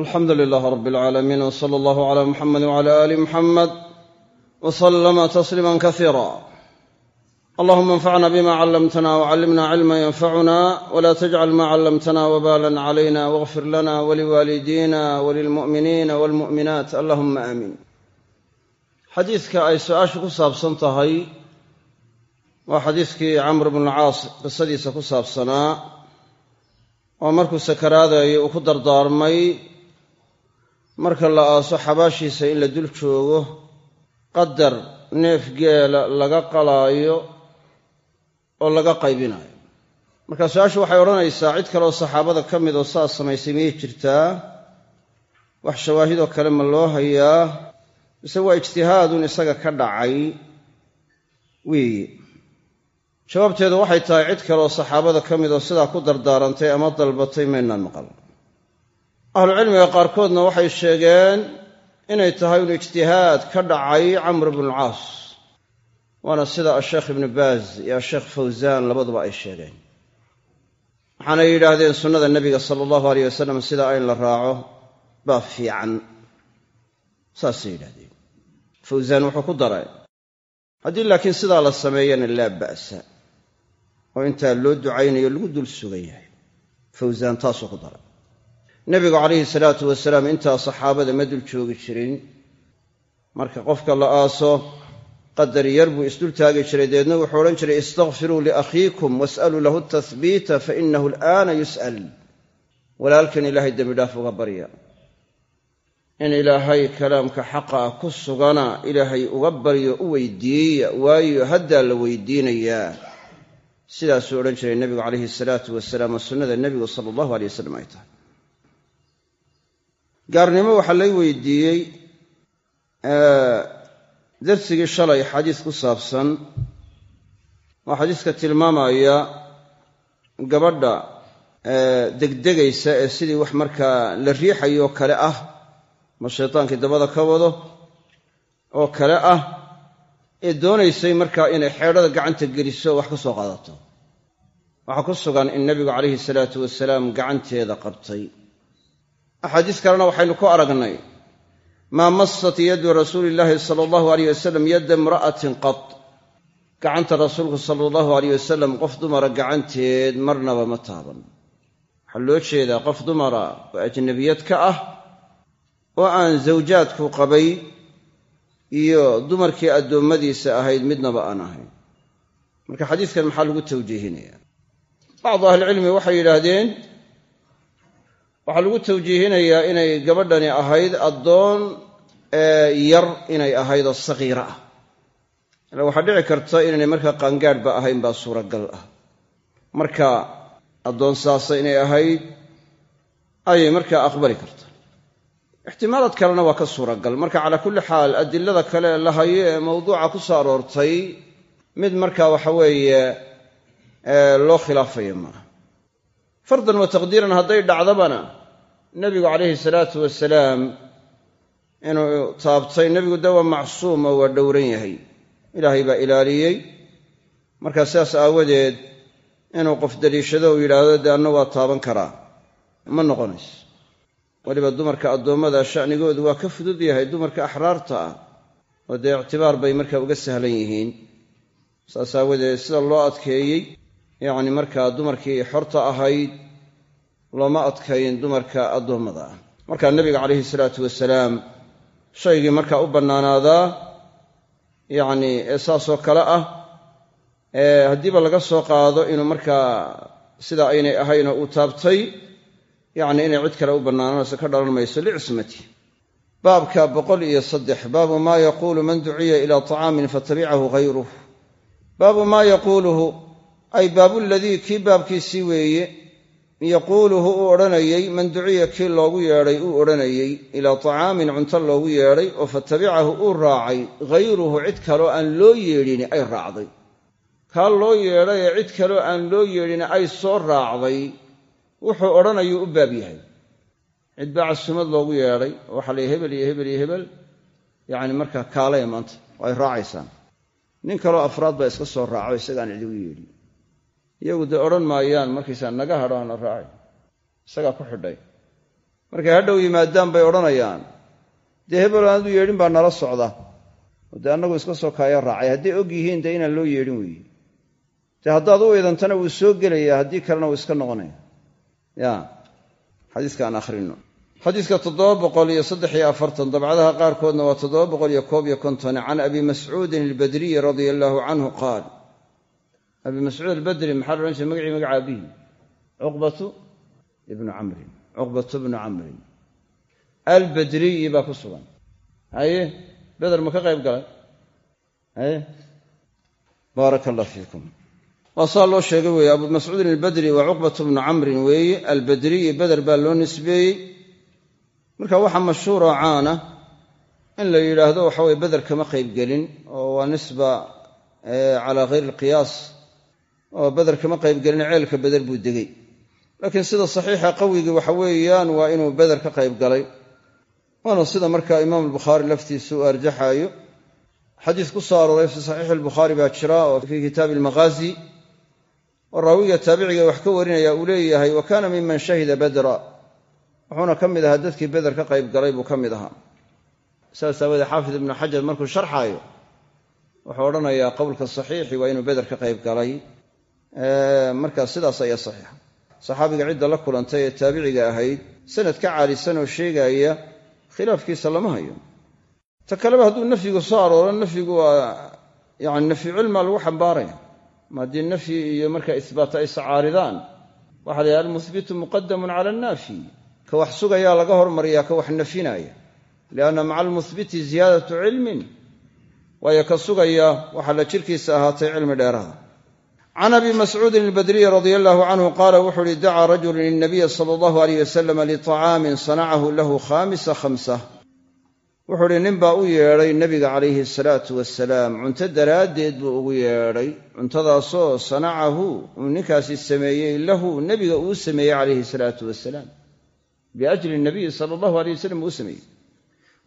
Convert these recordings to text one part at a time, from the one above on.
alxamdu lilaah rab alcaalamiin w sala allahu cala muxamedi wcala aali muxamed w salama tasliima kasiira allahuma anfacna bima callamtana wcallimna cilma yanfacuna wla tajcal ma callamtana wbalan calayna wاغfir lana waliwaalidina walilmu'miniina walmu'minaat allahuma aamiin xadiidka ay su'aashu ku saabsan tahay waa xadiidkii camr bnu lcaas qisadiisa ku saabsanaa oo markuu sakaraadayay uu ku dardaarmay marka la aaso xabaashiisa in la dul joogo qadar neef geela laga qalaayo oo laga qaybinayo marka su'aashu waxay odhanaysaa cid kaleoo saxaabada ka mid oo saas samaysay miyay jirtaa? Wax shawaahidoo kale ma loo hayaa? Mise waa ijtihaadun isaga ka dhacay? Weeye. Jawaabteedu waxay tahay cid kaleoo saxaabada ka mid oo sidaa ku dardaarantay ama dalbatay maynaan maqal ahlucilmiga qaarkoodna waxay sheegeen inay tahay un ijtihaad ka dhacay camr bnulcaas waana sida asheekh ibnu baaz iyo asheekh fawsaan labaduba ay sheegeen. Waxaanay yidhaahdeen sunnada nebiga sala allahu aleyh wasalam sidaa in la raaco baa fiican. Saasay yidhahdeen fawsaan wuxuu ku daray haddii laakiin sidaa la sameeyana laa ba'sa oo intaa loo ducaynayo lagu dul sugan yahay. Fawsaan taasuu ku daray nebigu calayhi salaatu wasalaam intaa saxaabada ma dul joogi jirin. Marka qofka la aaso qadar yar buu isdul taagi jiray dabeedna wuxuu odhan jiray istakfiruu liakhiikum was'aluu lahu tahbiita fa inahu alaana yus'al walaalkan ilaahay dembidhaaf uga barya. In ilaahay kalaamka xaqa ah ku sugana ilaahay uga baryo u weydiiya waayo haddaa la weydiinayaa. Sidaasuu odhan jiray nebigu calayhi salaatu wasalaam oo sunnada nebigu sala allahu aley wasalam ay tahay gaarnimo waxaa lay weydiiyey darsigii shalay xadiis ku saabsan. Waa xadiiska tilmaamaya gabadha degdegaysa ee sidii wax markaa la riixayoo kale ah ma shaydaankii dabada ka wado oo kale ah ee doonaysay markaa inay xeedhada gacanta geliso wax ka soo qaadato. Waxaa ku sugan in nebigu calayhi salaatu wasalaam gacanteeda qabtay axaadiis kalena waxaynu ku aragnay maa masat yadu rasuuli illaahi sala allahu aleyh wasalam yadda imra'atin qad gacanta rasuulku sala allahu aleyh wasalam qof dumara gacanteed marnaba ma taaban. Waxaa loo jeedaa qof dumara oo ajnabiyad ka ah oo aan zawjaadku qabay iyo dumarkii addoommadiisa ahayd midnaba aan ahayn. Marka xadiiskan maxaa lagu tawjiihinaya bacdu ahlicilmi waxay yidhaahdeen waxaa lagu tawjiihinayaa inay gabadhani ahayd addoon yar inay ahayd oo sagiira ah. Ila waxaa dhici karta inaynay markaa qaangaadhba ahayn baa suuragal ah. Marka addoon saasa inay ahayd ayay markaa aqbali karta. Ixtimaalaad kalena waa ka suuragal. Marka calaa kulli xaal adilada kale la hayo ee mawduuca ku soo aroortay mid marka waxa weeye loo khilaafayo maaha fardan wa taqdiiran hadday dhacdabana nebigu calayhi salaatu wasalaam inuu taabtay nebigu de waa macsuum oo waa dhowran yahay. Ilaahay baa ilaaliyey. Markaa sidaas aawadeed inuu qof daliishado uu yidhaahdo dee anna waa taaban karaa? Ma noqonayso weliba dumarka addoommada sha'nigoodu waa ka fudud yahay dumarka axraarta ah oo dee ictibaar bay markaa uga sahlan yihiin. Saas aawadeed sida loo adkeeyey yacni markaa dumarkii xorta ahayd looma adkayn dumarka addoommada. Ah markaa nebiga calayhi salaatu wasalaam shaygii markaa u bannaanaadaa yacni ee saasoo kale ah ee haddiiba laga soo qaado inuu markaa sidaa aynay ahaynoo uu taabtay yacni inay cid kale u bannaanaanayso ka dhalan mayso licismati. Baabka boqol iyo saddex baabu maa yaquulu man duciya ilaa طacaamin fatabicahu hayruh baabu maa yaquuluhu ay baabuladii kii baabkiisii weeye yaquuluhu uu odhanayey man duciya kii loogu yeedhay uu odhanayey ilaa طacaamin cunto loogu yeedhay oo fatabicahu uu raacay hayruhu cid kaloo aan loo yeedhin ay raacday. Kaa loo yeedhay ee cid kaloo aan loo yeedhin ay soo raacday wuxuu odhanayuu u baab yahay. Cid baa casumad loogu yeedhay waxaa la hebel iyo hebel iyo hebel yacni markaa kaalaya maanta oo ay raacaysaan. Nin kaloo afraad baa iska soo raaco isagaan cidigu yeedhin iyagu dee odhan maayaan markaysaa naga hadho aan la raacay isagaa ku xidhay. Markay hadhow yimaadaan bay odhanayaan. Dee hebel aan yeedhin baa nala socda. Oo dee annagu iska soo kaaya raacay. Hadday og yihiin dee inaan loo yeedhin weeye dee haddaad u idantana wuu soo gelayaa haddii kalena wuu iska noqonaya. Ya xadiiska aan akhrino xadiiska dabcadaha qaarkoodna waa can abi mascuudin albadriyi radia allaahu canhu qaal abi mascuud albadri maxaa la odhan jiray magacii magaca abihi cuqbatu ibnu camrin cuqbatu bnu camrin albadriyi baa ku sugan. Haye beder ma ka qayb galay haye? Baaraka allah fiikum. Waa saa loo sheegay weeye abu mascuudin albadri waa cuqbatu bnu camrin weeye albadriyi beder baa loo nisbeeyey. Marka waxaa mashhuuroo caana in la yidhaahdo waxa weye beder kama qaybgelin oo waa nisba calaa hayri alqiyaas oo beder kama qaybgelin ceelka beder buu degey laakiin sida saxiixa qawigii waxa weeyaan waa inuu beder ka qayb galay. Waana sida marka imaam albukhaari laftiisa u arjaxaayo xadiis ku soo arooray fii saxiixi albukhaari baa jira oo fii kitaabi almaghaazi oo raawiga taabiciga wax ka warinaya uu leeyahay wa kaana miman shahida badra. Wuxuuna ka mid ahaa dadkii beder ka qayb galay buu ka mid ahaa. Saas aawoodee xaafid ibnu xajar markuu sharxaayo wuxuu odhanayaa qowlka saxiixi waa inuu beder ka qayb galay markaa sidaas ayaa saxiixa. Saxaabiga cidda la kulantay ee taabiciga ahayd sanad ka caalisan oo sheegaya khilaafkiisa lama hayo. Ta kaleba hadduu nafyigu soo arooro nafyigu waa yani nafyu lagu xambaaraya ma haddii nafyi iyo marka isbaat ay iscaaridaan waxaa la yidhaha almuhbitu muqadamun cala annaafi. Ka wax sugayaa laga hormariyaa ka wax nafyinaya lianna maca almuhbiti ziyaadatu cilmin. Waayo ka sugaya waxaa la jirkiisa ahaatay cilmi dheeraada can abi mascuudin albadriyi radia allahu canhu qaala wuxuu uhi dacaa rajulun ilnabiya sala allahu aleyh wasalam liطacaamin sanacahu lahu khamisa khamsa wuxuu uhi nin baa u yeedhay nebiga calayhi asalaatu wasalaam cunto daraaddeed buu ugu yeedhay cuntadaasoo sanacahu uu ninkaasi sameeyey lahu nebiga uu sameeyey calayhi salaatu wasalaam biajli nabiyi sala allahu aleyh wasalam uu sameeyey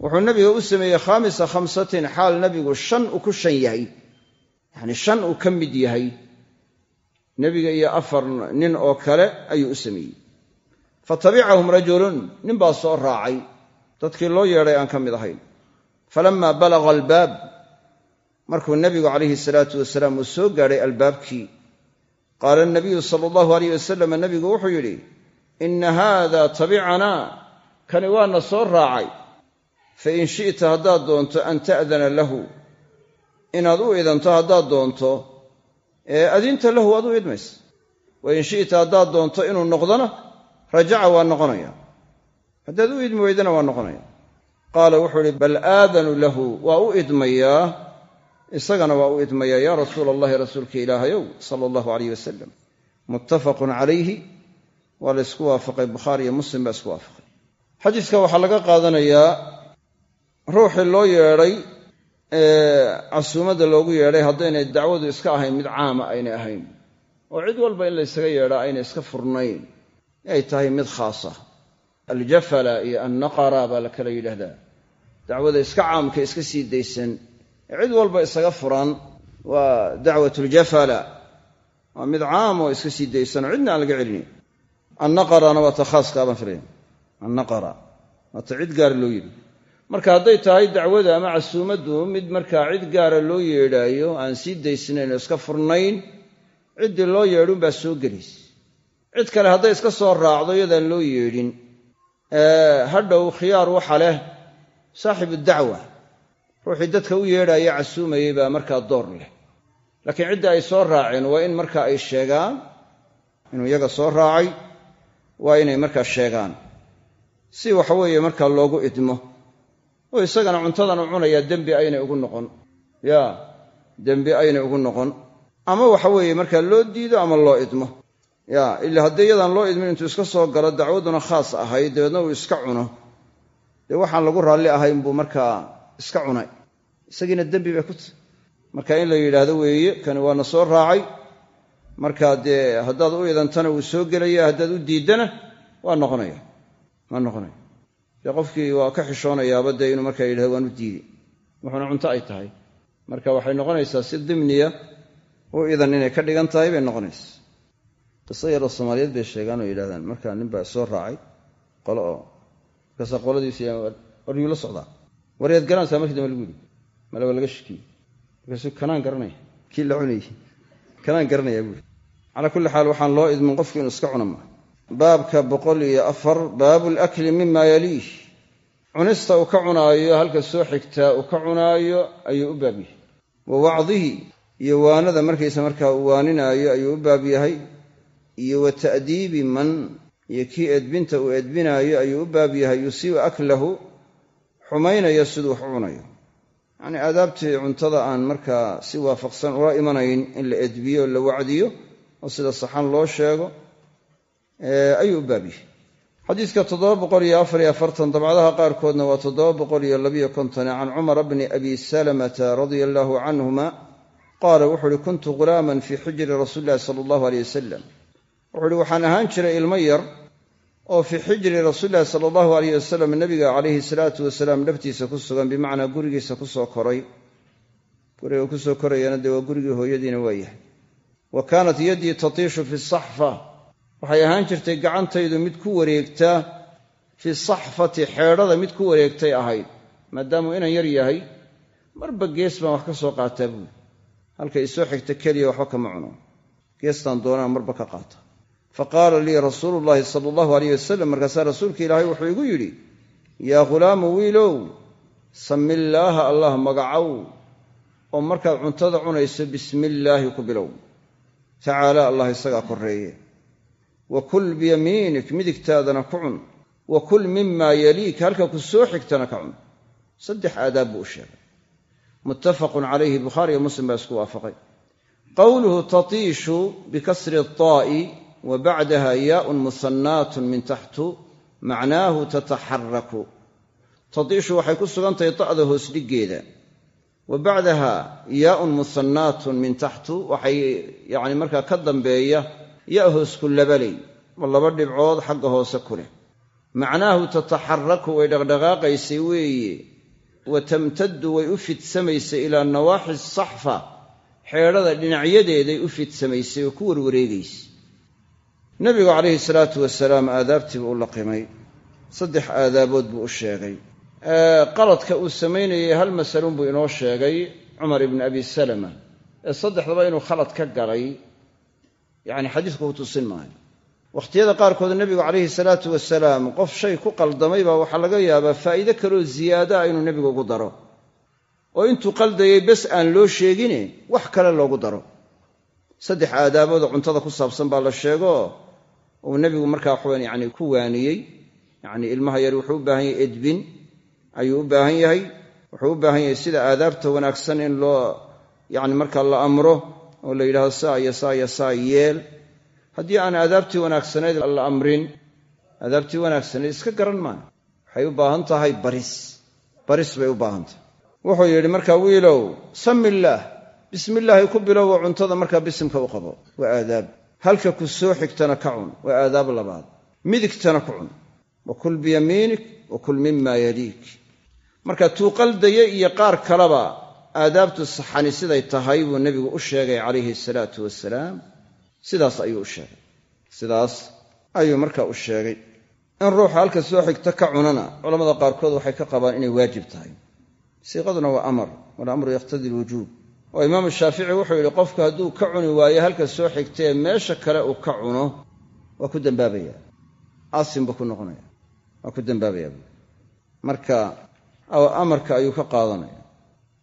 wuxuu nebiga u sameeyey khamisa khamsatin xaal nebigu shan ku shan yahay yacni shan uu ka mid yahay nebiga iyo afar nin oo kale ayuu u sameeyey. Fatabicahum rajulun nin baa soo raacay. Dadkii loo yeedhay aan ka mid ahayn. Falammaa balaga albaab markuu nebigu calayhi salaatu wasalaam uu soo gaadhay albaabkii qaala anabiyu sala allahu aleyh wasalam nebigu wuxuu yidhi inna haada tabicanaa kani waana soo raacay. Fa in shi'ta haddaad doonto an ta'dana lahu. Inaad u idanto haddaad doonto adinta lahu waad u idmaysa. Wa in shi'ta haddaad doonto inuu noqdona rajaca waa noqonaya. Haddaad u idmi weydana waa noqonaya. Qaala wuxuu ihi bal aadanu lahu. Waa u idmayaa isagana waa u idmayaa yaa rasuula allahi rasuulka ilaahayow sala allahu aleyh wasalam muttafaqun calayhi waa la ysku waafaqay bukhaari iyo muslim baa isku waafaqay. Xadiiska waxaa laga qaadanayaa ruuxii loo yeedhay ee casuumadda loogu yeedhay haddaynay dacwadu iska ahayn mid caama aynay ahayn. Oo cid walba in laysaga yeedhaa aynay iska furnayn. Ay tahay mid khaasa. Aljafala iyo annaqara baa la kala yidhaahdaa. Dacwada iska caamka iska sii daysan. Cid walba isaga furan waa dacwatuljafala waa mid caam oo iska sii daysan oo cidna aan laga celinayn annaqarana waa ta khaaskaabaan filaya annaqara. Waa ta cid gaara loo yidhi marka hadday tahay dacwada ama casuumaddu mid markaa cid gaara loo yeedhaayo aan sii daysnayn oo iska furnayn ciddii loo yeedhunbaa soo gelaysa cid kale hadday iska soo raacdo iyadaan loo yeedhin hadhow khiyaar waxa leh saaxibu dacwa. Ruuxii dadka u yeedhaya casuumayey baa markaa door leh. Laakiin cidda ay soo raaceen waa in marka ay sheegaan inuu iyaga soo raacay waa inay markaa sheegaan. Si waxaweeye markaa loogu idmo oo isagana cuntadan u cunayaa dembi aynay ugu noqon. Yaa dembi aynay ugu noqon. Ama waxa weeye markaa loo diido ama loo idmo. Ya ila haddii iyadaan loo idmin intuu iska soo galo dacwaduna khaas ahayd dabeedna uu iska cuno. Dee waxaan lagu raalli ahayn buu markaa iska cunay. Isagiina dembi bay ku tahy marka in la yidhaahdo weeye kani waana soo raacay. Marka dee haddaad u idantana wuu soo gelaya haddaad u diiddana waa noqonaya. Waa noqonaya dee qofkii waa ka xishoonayaaba dee inuu markaa yidhahdo waan u diiday wuxuuna cunto ay tahay. Marka waxay noqonaysaa si dimniya u idan inay ka dhigan tahay bay noqonaysaa. Qiso yaroo soomaaliyeed bay sheegaan oo yidhahdaan markaa nin baa soo raacay qole oo markaasaa qoladiisi war yuu la socdaa. War yaad garanaysaa markii dambe lagu yidhi. Male waa laga shakiyey markaasuu kanaan garanaya kii la cunayey kanaan garanayaa buuri calaa kulli xaal waxaan loo idmin qofku inuu iska cuna maa baabka boqol iyo afar baabu lakli mima yaliih cunista uu ka cunaayo halka soo xigtaa uu ka cunaayo ayuu u baab yahay. Wa wacdihi iyo waanada markaysa markaa uu waaninaayo ayuu u baab yahay. Iyo wa ta'diibi man iyo kii edbinta uu edbinaayo ayuu u baab yahay. Yusiibu aklahu xumaynayo siduu wax u cunayo. Yacnii aadaabtii cuntada aan markaa si waafaqsan ula imanayn in la edbiyo la wacdiyo oo sida saxan loo sheego ayuu u baab yahay. Afartan dabcadaha qaarkoodna waa can cumara bni abi salamata radia allaahu canhuma qaala wuxuu uhi kuntu ghulaaman fii xijri rasuuli illahi sala allahu aleyh wasalam wuxuu uhi waxaan ahaan jiray ilmo yar oo fii xijri rasuulillahi sala allahu aleyh wasalam nabiga calayhi salaatu wasalaam dhabtiisa ku sugan bimacnaa gurigiisa ku soo koray. Guriga ku soo korayana dee waa gurigii hooyadiina waa yahay. Wa kaanat yaddii tatiishu fi saxfa waxay ahaan jirtay gacantaydu mid ku wareegta fi saxfati xeedhada mid ku wareegtay ahayd maadaamuu inan yar yahay marba gees baan wax ka soo qaataa buuli halka isoo xigta keliya waxba kama cuno. Geestaan doonaan marba ka qaata. Fa qaala lii rasuulu llaahi sala allahu aleyh wasalam markaasaa rasuulka ilaahay wuxuu igu yidhi yaa ghulaamu wiilow samillaaha allah magacow oo markaad cuntada cunayso bismillaahi ku bilow. Tacaala allah isagaa korreeye wa kul biyamiinik midigtaadana ku cun. Wa kul mimaa yaliik halka ku soo xigtana ka cun. Saddex aadaab buu u sheegay. Muttafaqun calayhi bukhaariyo muslim baa isku waafaqay. Qowluhu tatiishu bikasri taa'i wa bacdaha yaaun musannaatun min taxtu macnaahu tataxaraku tatiishu waxay ku sugan tahay ta'da hoos dhiggeeda. Wa bacdaha yaaun musannaatun min taxtu waxay yacni markaa ka dambeeya ya hoosku labalay ma laba dhibcood xagga hoose ku leh. Macnaahu tataxaraku way dhaqdhaqaaqaysay weeye wa tamtaddu way u fidsamaysay ilaa nawaaxi saxfa xeedhada dhinacyadeeday u fidsamaysay oo ku warwareegaysay nebigu calayhi salaatu wasalaam aadaabtiibuu u laqimay saddex aadaabood buu u sheegay. Qaladka uu samaynayay hal masalunbuu inoo sheegay cumar ibni abi salama. Ee saddexdaba inuu khalad ka galay yacni xadiisku ku tusin maayo. Wakhtiyada qaarkood nebigu calayhi salaatu wasalaam qof shay ku qaldamay baa waxaa laga yaabaa faa'iide kaloo ziyaada ah inuu nebigu ugu daro. Oo intuu qaldayay bes aan loo sheegine wax kale loogu daro. Saddex aadaabooda cuntada ku saabsan baa la sheego. Uu nebigu markaa waxawan yani ku waaniyey. Yacni ilmaha yar wuxuu u baahan yahay edbin ayuu u baahan yahay. Wuxuu u baahan yahay sida aadaabta wanaagsan in loo yacni markaa la amro oo la yidhahdo saa iyo saa iyo saa yeel. Haddii aan aadaabtii wanaagsanayd la amrin aadaabtii wanaagsanayd iska garan maayo waxay u baahan tahay baris. Baris bay u baahan tahay. Wuxuu yidhi markaa wiilow sami illaah bismillaahi ku bilowo cuntada markaa bisimka u qabo. Waa aadaab halka ku soo xigtana ka cun. Waa aadaab labaad. Midigtana ku cun. Wa kul biyamiinik wa kul mima yaliik. Marka tuu qaldaya iyo qaar kaleba aadaabtu saxani siday tahay buu nebigu u sheegay calayhi salaatu wasalaam sidaas ayuu u sheegay. Sidaas ayuu markaa u sheegay. In ruuxa halka soo xigta ka cunana culamada qaarkood waxay ka qabaan inay waajib tahay. Siiqaduna waa amar walamru yaqtadi lwujuub oo imaamu shaafici wuxuu yidhi qofku hadduu ka cuni waayo halka soo xigtaee meesha kale uu ka cuno waa ku dambaabaya. Aasim buu ku noqonaya waa ku dambaabaya buu marka amarka ayuu ka qaadanaya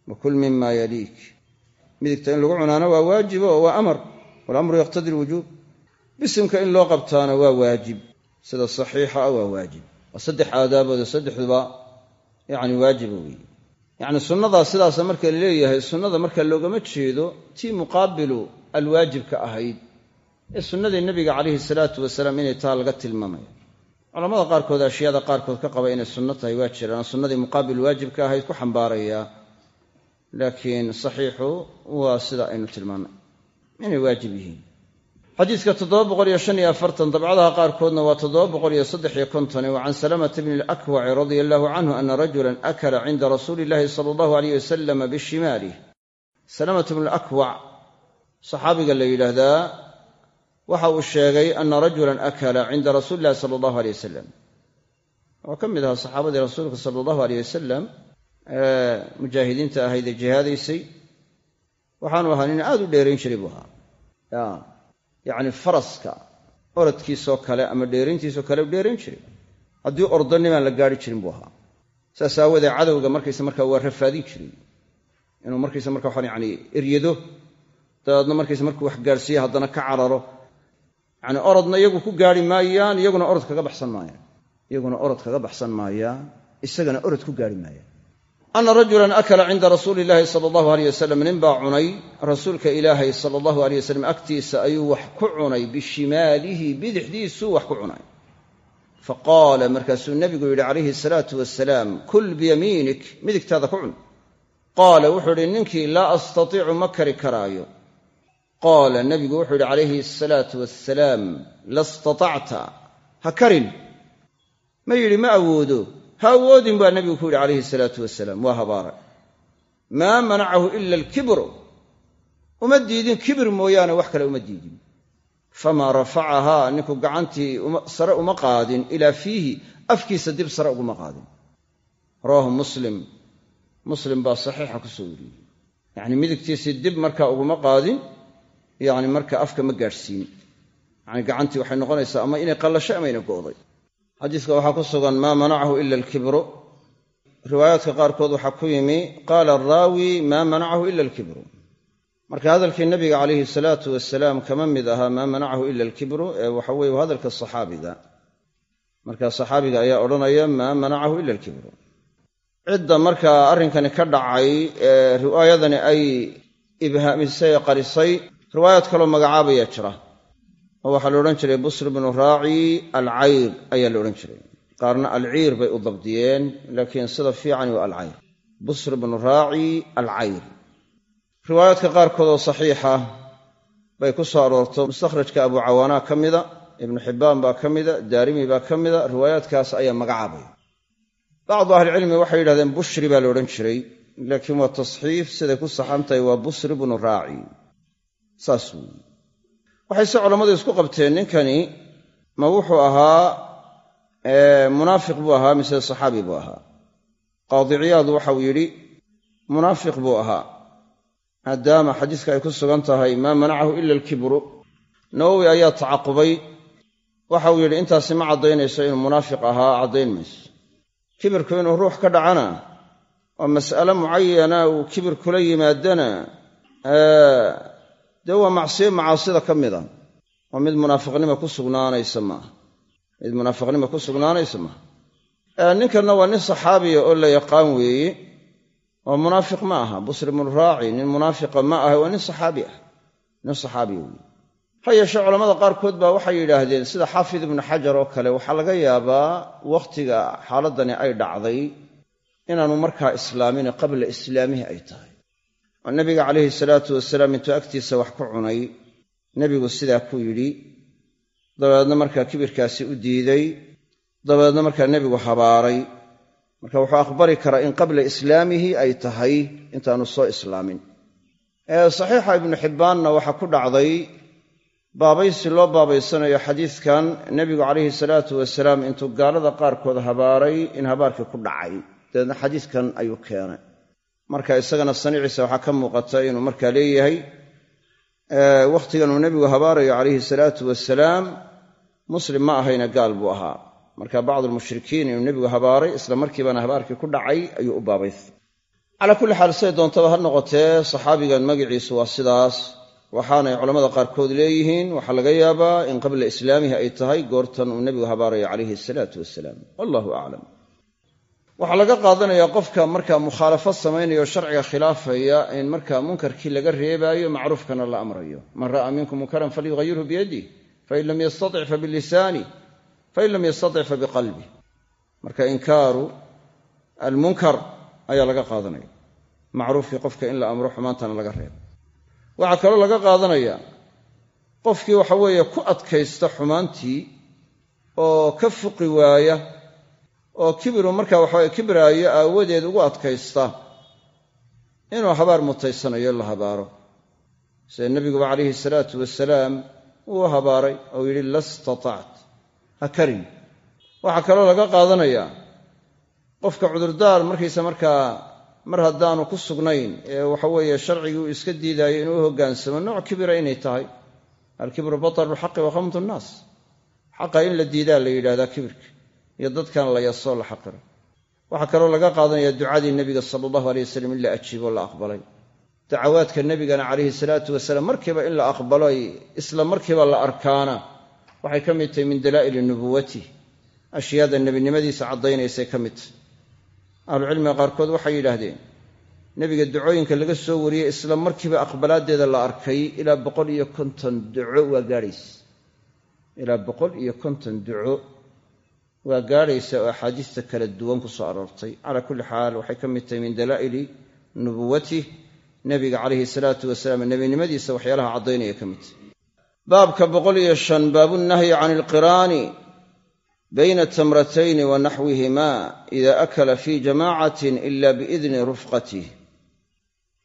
wa kul mima yaliik midigta in lagu cunaana waa waajibo oo waa amar walamru yaqtadi lwujuub bisimka in loo qabtaana waa waajib sida saxiixa ah waa waajib waa saddex aadaabooda saddexduba yacni waajiba weeye yacni sunnadaa sidaasa marka la leeyahay sunnada marka loogama jeedo tii muqaabilu alwaajibka ahayd ee sunnadii nebiga calayhi salaatu wasalaam inay taa laga tilmaamaya culamada qaarkood ashyaada qaarkood ka qaba inay sunno tahay waa jiraan sunnadii muqaabil waajibka ahayd ku xambaaraya laakiin saxiixu waa sida aynu tilmaannay. Inay waajib yihiin. Xadiidka dabcadaha qaarkoodna waa wa can salamata bni alakwaci radia allahu canhu ana rajulan akala cinda rasuuli illahi sala allahu aleyh wasalama bishimaalih salamata bnu alakwac saxaabiga la yidhaahdaa waxa uu sheegay ana rajulan akala cinda rasuuli illahi sala allahu aleyh wasalam oo ka mid ahaa saxaabadii rasuulka sala allahu aleyh wasalam mujaahidiinta ahayd ee jihaadaysay waxaanu ahaa nin aad u dheerayn jiray buu ahaa. Ya yacni faraska orodkiisoo kale ama dheerayntiisoo kale u dheerayn jiray haddii ordanimaan la gaari jirin buu ahaa. Saas aawoodee cadowga markaysa markaa waa rafaadin jiray. Inuu markaysa marka waxaan yani eryado dabeedna markaysa markuu wax gaadhsiiya haddana ka cararo. Yacni orodna iyagu ku gaari maayaan iyaguna orod kaga baxsan maayaan. Iyaguna orod kaga baxsan maayaan isagana orod ku gaari maayaan ana rajulan akala cinda rasuuli illaahi sala allahu aleyh wasalam nin baa cunay rasuulka ilaahay sala allahu aleyh wasalam agtiisa ayuu wax ku cunay bishimaalihi bidixdiisuu wax ku cunay faqaala markaasuu nebigu yidhi calayhi asalaatu wasalaam kul biyamiinik midigtaada ku cun qaala wuxuu idhi ninkii laa astatiicu ma kari karaayo qaala nebigu wuxuu yidhi calayhi asalaatu wassalaam la statacta ha karin ma yidhi ma awoodo ha awoodin baa nebigu ku yidhi calayhi salaatu wasalaam waa habaara maa manacahu ila alkibru. Uma diidin kibir mooyaane wax kale uma diidin. Famaa rafacahaa ninku gacantii sare uma qaadin ilaa fiihi afkiisa dib sare uguma qaadin. Rawaahu muslim. Muslim baa saxiixa ku soo wariyey. Yacni midigtiisii dib markaa uguma qaadin yacni marka afka ma gaadhsiin. Yacni gacantii waxay noqonaysaa ama inay qallashay ama inay go'day xadiiska waxaa ku sugan maa manacahu ila alkibru. riwaayaadka qaarkood waxaa ku yimi qaala araawi maa manacahu ila alkibru. Marka hadalkii nabiga calayhi salaatu wasalaam kama mid ahaa maa manacahu ila alkibru ee waxa weye hadalka saxaabiga. Marka saxaabiga ayaa odhanaya maa manacahu ila alkibru. Cidda markaa arrinkani ka dhacay ee riwaayadani ay ibhaamisay qarisay riwaayaad kaloo magacaabaya jira oo waxaa la odhan jiray busr bnu raaci alcayr ayaa la odhan jiray. Qaarna alciir bay u dabdiyeen laakiin sida fiicani waa alcayr. Busr bnu raaci alcayr. Riwaayaadka qaarkood oo saxiixa bay ku soo aroorto. Mustakhrajka abu cawaanaa ka mida ibnu xibbaan baa ka mida daarimi baa ka mida riwaayaadkaas ayaa magacaabaya. Bacdu ahlicilmi waxay yidhahdeen bushri baa la odhan jiray laakiin waa tasxiif siday ku saxan tahay waa busri bnu raaci. Saas weeye waxayse culammadu isku qabteen ninkani ma wuxuu ahaa munaafiq buu ahaa mise saxaabi buu ahaa. Qaadiciyaadu waxau yidhi munaafiq buu ahaa maadaama xadiiska ay ku sugan tahay maa manacahu ila alkibru. Nawowi ayaa tacaqubay waxau yidhi intaasi ma caddaynayso inuu munaafiq ahaa caddayn mayso. Kibirku inuu ruux ka dhacana oo mas'ale mucayana uu kibir kula yimaadana dee waa macsiyo macaasida ka mid a. Oo mid munaafiqnima ku sugnaanaysa maaha mid munaafiqnima ku sugnaanaysa maaha ninkanna waa nin saxaabiya oo la yaqaan weeye oo munaafiq ma aha busri bnu raaci. Nin munaafiqa ma aha waa nin saxaabi ah. Nin saxaabiya weeye ha yeeshee culamada qaarkood baa waxay yidhaahdeen sida xaafid ibnu xajar oo kale waxaa laga yaabaa wakhtiga xaaladdani ay dhacday inaanu markaa islaamine qabla islaamihi ay tahay oo nabiga calayhi salaatu wasalaam intuu agtiisa wax ku cunay nebigu sidaa ku yidhi dabeedna markaa kibirkaasi u diiday dabeedna markaa nebigu habaaray. Marka wuxuu aqbali karaa in qabla islaamihi ay tahay intaanu soo islaamin. Saxiixa ibnu xibbaanna waxaa ku dhacday baabaysi loo baabaysanayo xadiidkan nebigu calayhi salaatu wasalaam intuu gaalada qaarkood habaaray in habaarkii ku dhacay. Dabeedna xadiidkan ayuu keenay marka isagana saniciisa waxaa ka muuqata inuu markaa leeyahay wakhtiganuu nebigu habaarayo calayhi salaatu wasalaam muslim ma ahayna gaal buu ahaa. Marka bacdu lmushrikiin inuu nebigu habaaray isla markiibana habaarkii ku dhacay ayuu u baabaystay calaa kulli xaal siday doontaba ha noqotee saxaabigan magiciisu waa sidaas. Waxaanay culammada qaarkood leeyihiin waxaa laga yaabaa in qabla islaamihi ay tahay goortan uu nebigu habaarayo calayhi asalaatu wasalaam wallahu aclam waxaa laga qaadanayaa qofka marka mukhaalafo samaynaya o sharciga khilaafaya in marka munkarkii laga reebaayo macruufkana la amrayo. Man ra'aa minkum munkaran falyughayirhu biyadih fain lam yastatic fabilisaani fain lam yastatic fabiqalbih marka inkaaru almunkar ayaa laga qaadanaya. Macruufkii qofka in la amro xumaantana laga reebo. Waxaa kaloo laga qaadanaya qofkii waxa weeye ku adkaysta xumaantii oo ka fuqi waaya oo kibiru markaa waxaweye kibraayo aawadeed ugu adkaysta inuu habaar mutaysanayo la habaaro. Sida nebiguba calayhi salaatu wasalaam uu habaaray oo yidhi la stataact ha karin. Waxaa kaloo laga qaadanayaa qofka cudurdaar markaysa markaa mar haddaanu ku sugnayn ee waxaweeye sharcigii uu iska diidaayo inuu hoggaansamo nooc kibira inay tahay. Alkibru bataru lxaqi wa khamdu nnaas xaqa in la diidaa la yidhahdaa kibirka iyo dadkan la yasoo la xaqiro waxaa kaloo laga qaadanayaa ducadii nebiga sala allahu alay wasalam in la ajiibo la aqbalay. Dacawaadka nebigana calayhi salaatu wasalaam markiiba in la aqbalay isla markiiba la arkaana waxay ka mid tahay min dalaa'ili nubuwatih ashyaada nebinimadiisa caddaynaysay ka mid. Tahy ahlucilmiga qaarkood waxay yidhaahdeen nebiga ducooyinka laga soo wariyey isla markiiba aqbalaaddeeda la arkay ilaa boqol iyo konton duco waa gaadhaysa. Ilaa boqol iyo konton duco waa gaadhaysa oo axaadiista kala duwan ku soo aroortay. Calaa kulli xaal waxay ka mid tahay min dalaa'ili nubuwatih nebiga calayhi salaatu wasalaam nebinimadiisa waxyaalaha caddaynaya ka mid baabka boqol iyo shan baabunahyi can ilqiraani bayna tamratayni wa naxwihima ida akala fii jamaacatin ila biidni rufqatih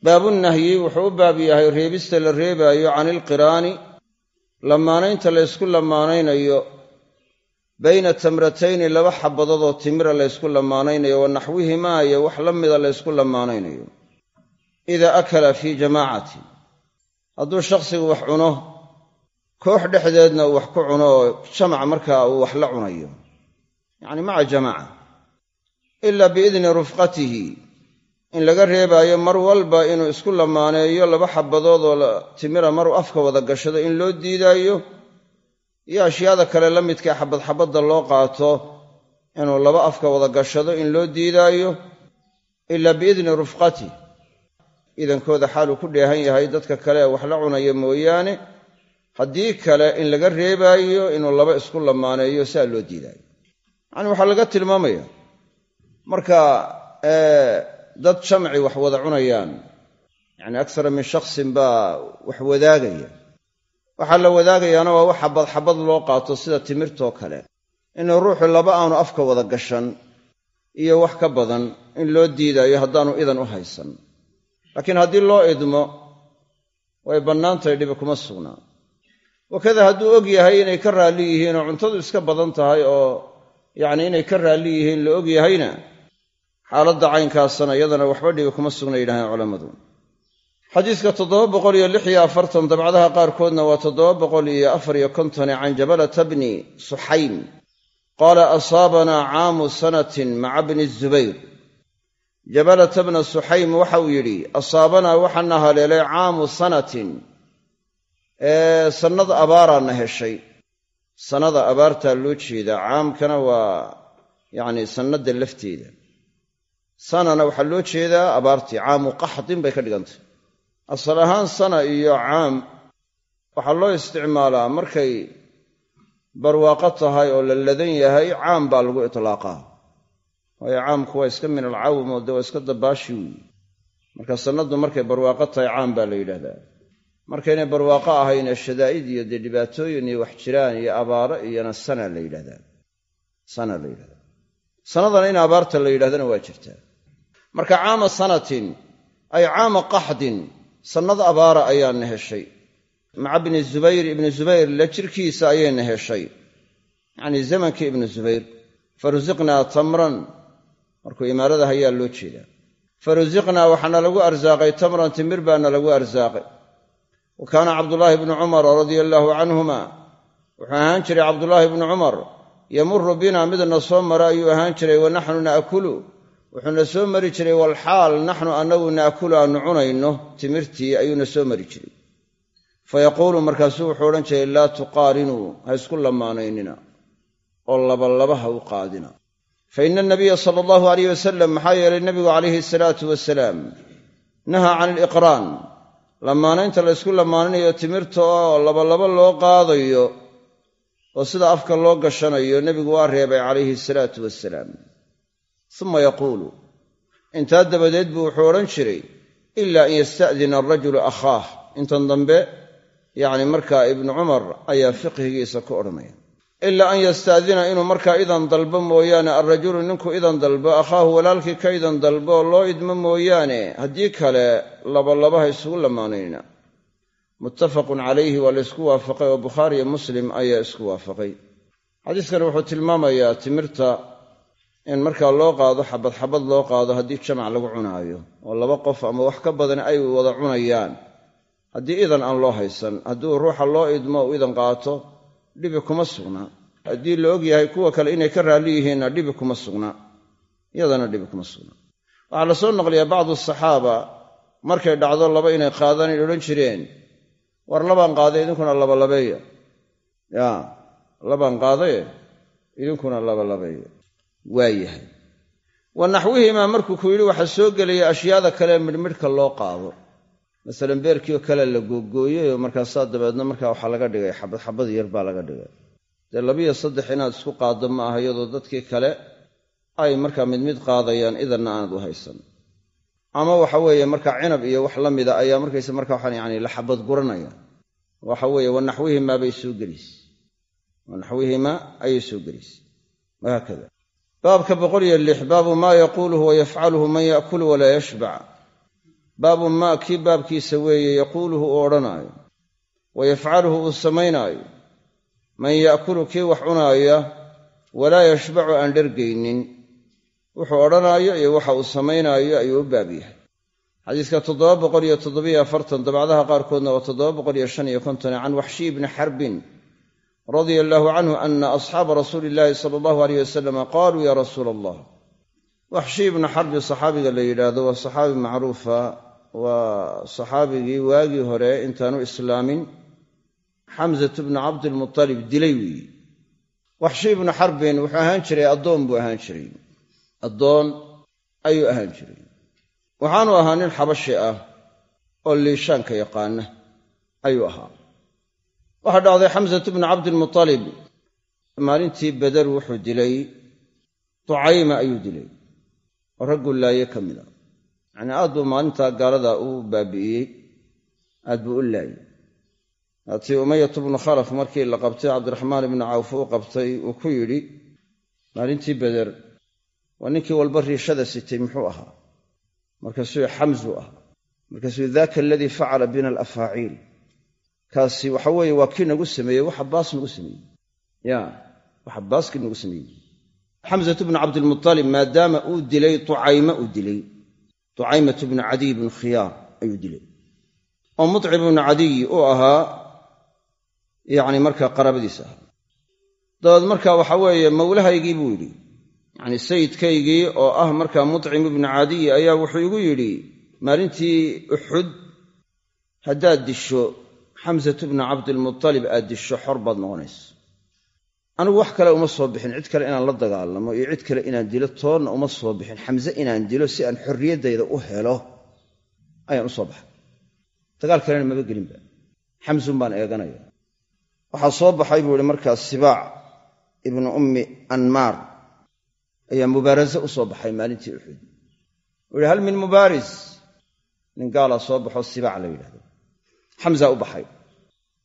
baabunahyi wuxuu u baab yahay reebista la reebaayo can ilqiraani lamaanaynta laysku lamaanaynayo bayna tamratayni laba xabadoodoo timira laysku lamaanaynayo wa naxwihimaa iyo wax la mida laysku lamaanaynayo ida akala fii jamaacatin. Hadduu shakhsigu wax cuno koox dhexdeedna uu wax ku cuno oo jamac markaa uu wax la cunayo. Yacni maca jamaaca. Ilaa biidni rufqatihi. In laga reebaayo mar walba inuu isku lamaaneeyo laba xabadoodoo timira maruu afka wada gashado in loo diidaayo iyo ashyaada kale la midkae xabad xabadda loo qaato inuu laba afka wada gashado in loo diidaayo ilaa biidni rufqatih idankooda xaaluu ku dheehan yahay dadka kale wax la cunaya mooyaane haddii kale in laga reebaayo inuu laba isku lamaaneeyo saa loo diidaayo. Yacani waxaa laga tilmaamaya marka dad jamci wax wada cunayaan yacni aksara min shaksin baa wax wadaagaya waxaa la wadaagayaana waa wax xabad loo qaato sida timirtoo kale. Inuu ruuxu laba aanu afka wada gashan iyo wax ka badan in loo diidaayo haddaanu idan u haysan. Laakiin haddii loo idmo way bannaantahay dhibi kuma sugnaa wakada hadduu og yahay inay ka raalli yihiin oo cuntadu iska badan tahay oo yacni inay ka raalli yihiin la og yahayna xaaladda caynkaasana iyadana waxba dhibi kuma sugna yidhahdeen culammadu xadiiska dabcadaha qaarkoodna waa can jabalata bni suxaym qaala asaabanaa caamu sanatin maca bni zubayr. Jabalata bna suxaym waxa uu yidhi asaabanaa waxaana haleelay caamu sanatin. Sannad abaaraana heshay. Sannada abaartaa loo jeedaa caamkana waa yacni sannada lafteeda. Sanana waxaa loo jeedaa abaartii caamu qaxdin bay ka dhigantay asal ahaan sana iyo caam waxaa loo isticmaalaa markay barwaaqo tahay oo la ladan yahay caam baa lagu itlaaqaa. Waayo caamku waa iska min alcawm oo dee waa iska dabaashi weyi marka sannadu markay barwaaqo tahay caam baa la yidhahdaa markaynay barwaaqo ahayne shadaa'id iyo dee dhibaatooyin iyo wax jiraan iyo abaaro iyona sana la yidhahdaa sana la yidhahdaa sanadana in abaarta la yidhahdana waa jirtaa. Marka caama sanatin ay caama qaxdin sannad abaara ayaana heshay. Maca bni zubayr ibni zubayr la jirkiisa ayayna heshay. Yacnii zamankii ibnu zubayr farusiqnaa tamran. Markuu imaarada hayaa loo jeedaa. Farusiqnaa waxaana lagu arsaaqay tamran timir baana lagu arsaaqay. Wa kaana cabdulaahi bnu cumar radia allaahu canhuma wuxuu ahaan jiray cabdulaahi bnu cumar yamuru bina midna soo mara ayuu ahaan jiray wa naxnu naakulu wuxuuna soo mari jiray walxaal naxnu annagu naakulu aanu cunayno timirtii ayuuna soo mari jiray. Fa yaquulu markaasuu wuxuu odhan jiray laa tuqaarinuu ha isku lamaanaynina oo labalaba ha u qaadina. Fa ina anabiya sala allahu alayh wasalam maxaa yeelay nebigu calayhi salaatu wasalaam nahaa can aliqraan lamaanaynta la ysku lamaaninayo timirta oo labalaba loo qaadayo oo sida afka loo gashanayo nebigu waa reebay calayhi salaatu wasalaam uma yaquulu intaa dabadeed buu wuxuu odhan jiray ila an yasta'dina arajulu akhaah intan dambe yacni markaa ibnu cumar ayaa fiqhigiisa ku odhanaya ilaa an yasta'dina inuu markaa idan dalbo mooyaane alrajulu ninku idan dalbo akhaahu walaalkii ka idan dalbo oo loo idmo mooyaane haddii kale labalabaha isugu lamaanaynaa muttafaqun calayhi waa la ysku waafaqay oo bukhaariyo muslim ayaa isku waafaqay xadiiskani wuxuu tilmaamayaa timirta in markaa loo qaado xabad xabad loo qaado haddii jamac lagu cunaayo oo laba qof ama wax ka badan ay wada cunayaan haddii idan aan loo haysan hadduu ruuxa loo idmo uu idan qaato dhibi kuma sugna. Haddii la og yahay kuwa kale inay ka raalli yihiinna dhibi kuma sugna. Iyadana dhibi kuma sugna. Waxaa la soo bacdu saxaaba markay dhacdo laba inay qaadaan ay odhan jireen war labaan qaaday idinkuna labalabeeya ya labaan qaadaye idinkuna labalabeeya waa yahay. Wa naxwihimaa markuu ku yidhi waxaa soo gelaya ashyaada kale midhmidhka loo qaado. Masalan beerkiioo kale la googooyey oo markaasaa dabeedna markaa waxaa laga dhigay xabad xabad yar baa laga dhigay. Dee labiyo saddex inaad isku qaaddo ma aha iyadoo dadkii kale ay markaa mid mid qaadayaan idanna aanad u haysan. Ama waxa weeye markaa cinab iyo wax la mida ayaa markayse markaa waxaan yani la xabad guranaya. Waxa weeye wa naxwihimaa bay soo gelayse wa naxwihimaa ayay soo gelayse wahaakada baabka boqol iyo lix baabu maa yaquuluhu wa yafcaluhu man yaakulu walaa yashbac. Baabu maa kii baabkiisa weeye yaquuluhu uu odhanaayo. Wa yafcaluhu uu samaynaayo. Man yaakulu kii wax cunaaya walaa yashbacu aan dhergaynin wuxuu odhanaayo iyo waxa uu samaynaayo ayuu u baab yahay. Xadiiska toddoba boqol iyo toddobiyo afartan dabcdaha qaarkoodna waa toddoba boqol iyo shan iyo konton can waxshiy bni xarbin radia allaahu canhu ana asxaaba rasuuli illaahi sala allahu aleyh wasalama qaaluu ya rasuula allah waxshiy ibnu xarbi saxaabiga la yidhaahdo waa saxaabi macruufa waa saxaabigii waagii hore intaanu islaamin xamsatu bnu cabdilmutalib dilay weeye waxshiy ibnu xarbin wuxuu ahaan jiray addoon buu ahaan jiray. Addoon ayuu ahaan jiray. Waxaanu ahaa nin xabashi ah oo liishaanka yaqaana ayuu ahaa waxaa dhacday xamsatu bnu cabdilmutalib maalintii beder wuxuu dilay ducayma ayuu dilay. Oo raggu laaye ka mid a. Yacnii aad buu maalintaa gaaladaa u baabi'iyey aad buu u laayey haatii umayatu bnu khalaf markii la qabtay cabdiraxmaan ibnu cawf u qabtay uu ku yidhi maalintii beder waa ninkii walba riishada sitay muxuu ahaa. Markaasuu xamsu ahaa. Markaasuu daaka aladii facala bina alafaaciil kaasi waxa weeye waa kii nagu sameeyey waxa baas nagu sameeyey. Ya waxa baaskii nagu sameeyey. Xamsatu bnu cabdilmutalib maadaama uu dilay ducayma uu dilay. Ducaymatu bnu cadiy bnu khiyaar ayuu dilay. Oo mucib bnu cadiy uu ahaa yacni markaa qaraabadiisa ahaa. Dabeed marka waxa weeye mawlahaygii buu yidhi yacni sayidkaygii oo ah markaa mucim ibnu cadiy ayaa wuxuu igu yidhi maalintii uxud haddaad disho xamsatu bnu cabdilmutalib aad disho xor baad noqonaysa anigu wax kale uma soo bixin cid kale inaan la dagaalamo iyo cid kale inaan dilo toonna uma soo bixin. Xamse inaan dilo si aan xorriyaddayda u helo ayaan u soo baxay. Dagaal kalena maba gelinba xamsun baan eeganaya waxaa soo baxay buu ihi markaa sibaac ibnu ummi anmaar ayaa mubaarase u soo baxay maalintii uxud uu yihi hal min mubaaris nin gaalaa soo baxo sibaac la yidhahdo xamza u baxay.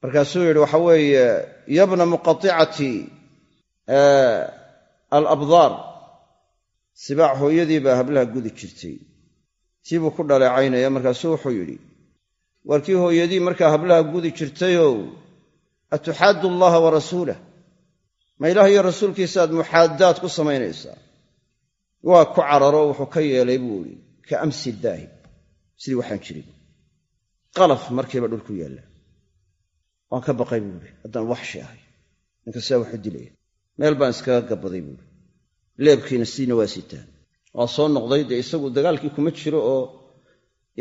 Markaasuu yidhi waxa weeye yabna muqaticati alabdaar sibaac hooyadii baa hablaha gudi jirtay. Tii buu ku dhaleecaynaya. Markaasuu wuxuu yidhi warkii hooyadii markaa hablaha gudi jirtayow atuxaaddu allaha wa rasuulah ma ilaah iyo rasuulkiisaaad muxaadaad ku samaynaysaa? Waa ku cararo wuxuu ka yeelay buu idhi ka amsi daahib sidii waxaan jirin qalaf markiiba dhulku yaalla. Waan ka baqay buu ihi haddaan waxshi ahay ninka sidaa waxu dilaya meel baan iskaga gabaday buuhi leebkiina sidiina waa sitaan waa soo noqday dee isagu dagaalkii kuma jiro oo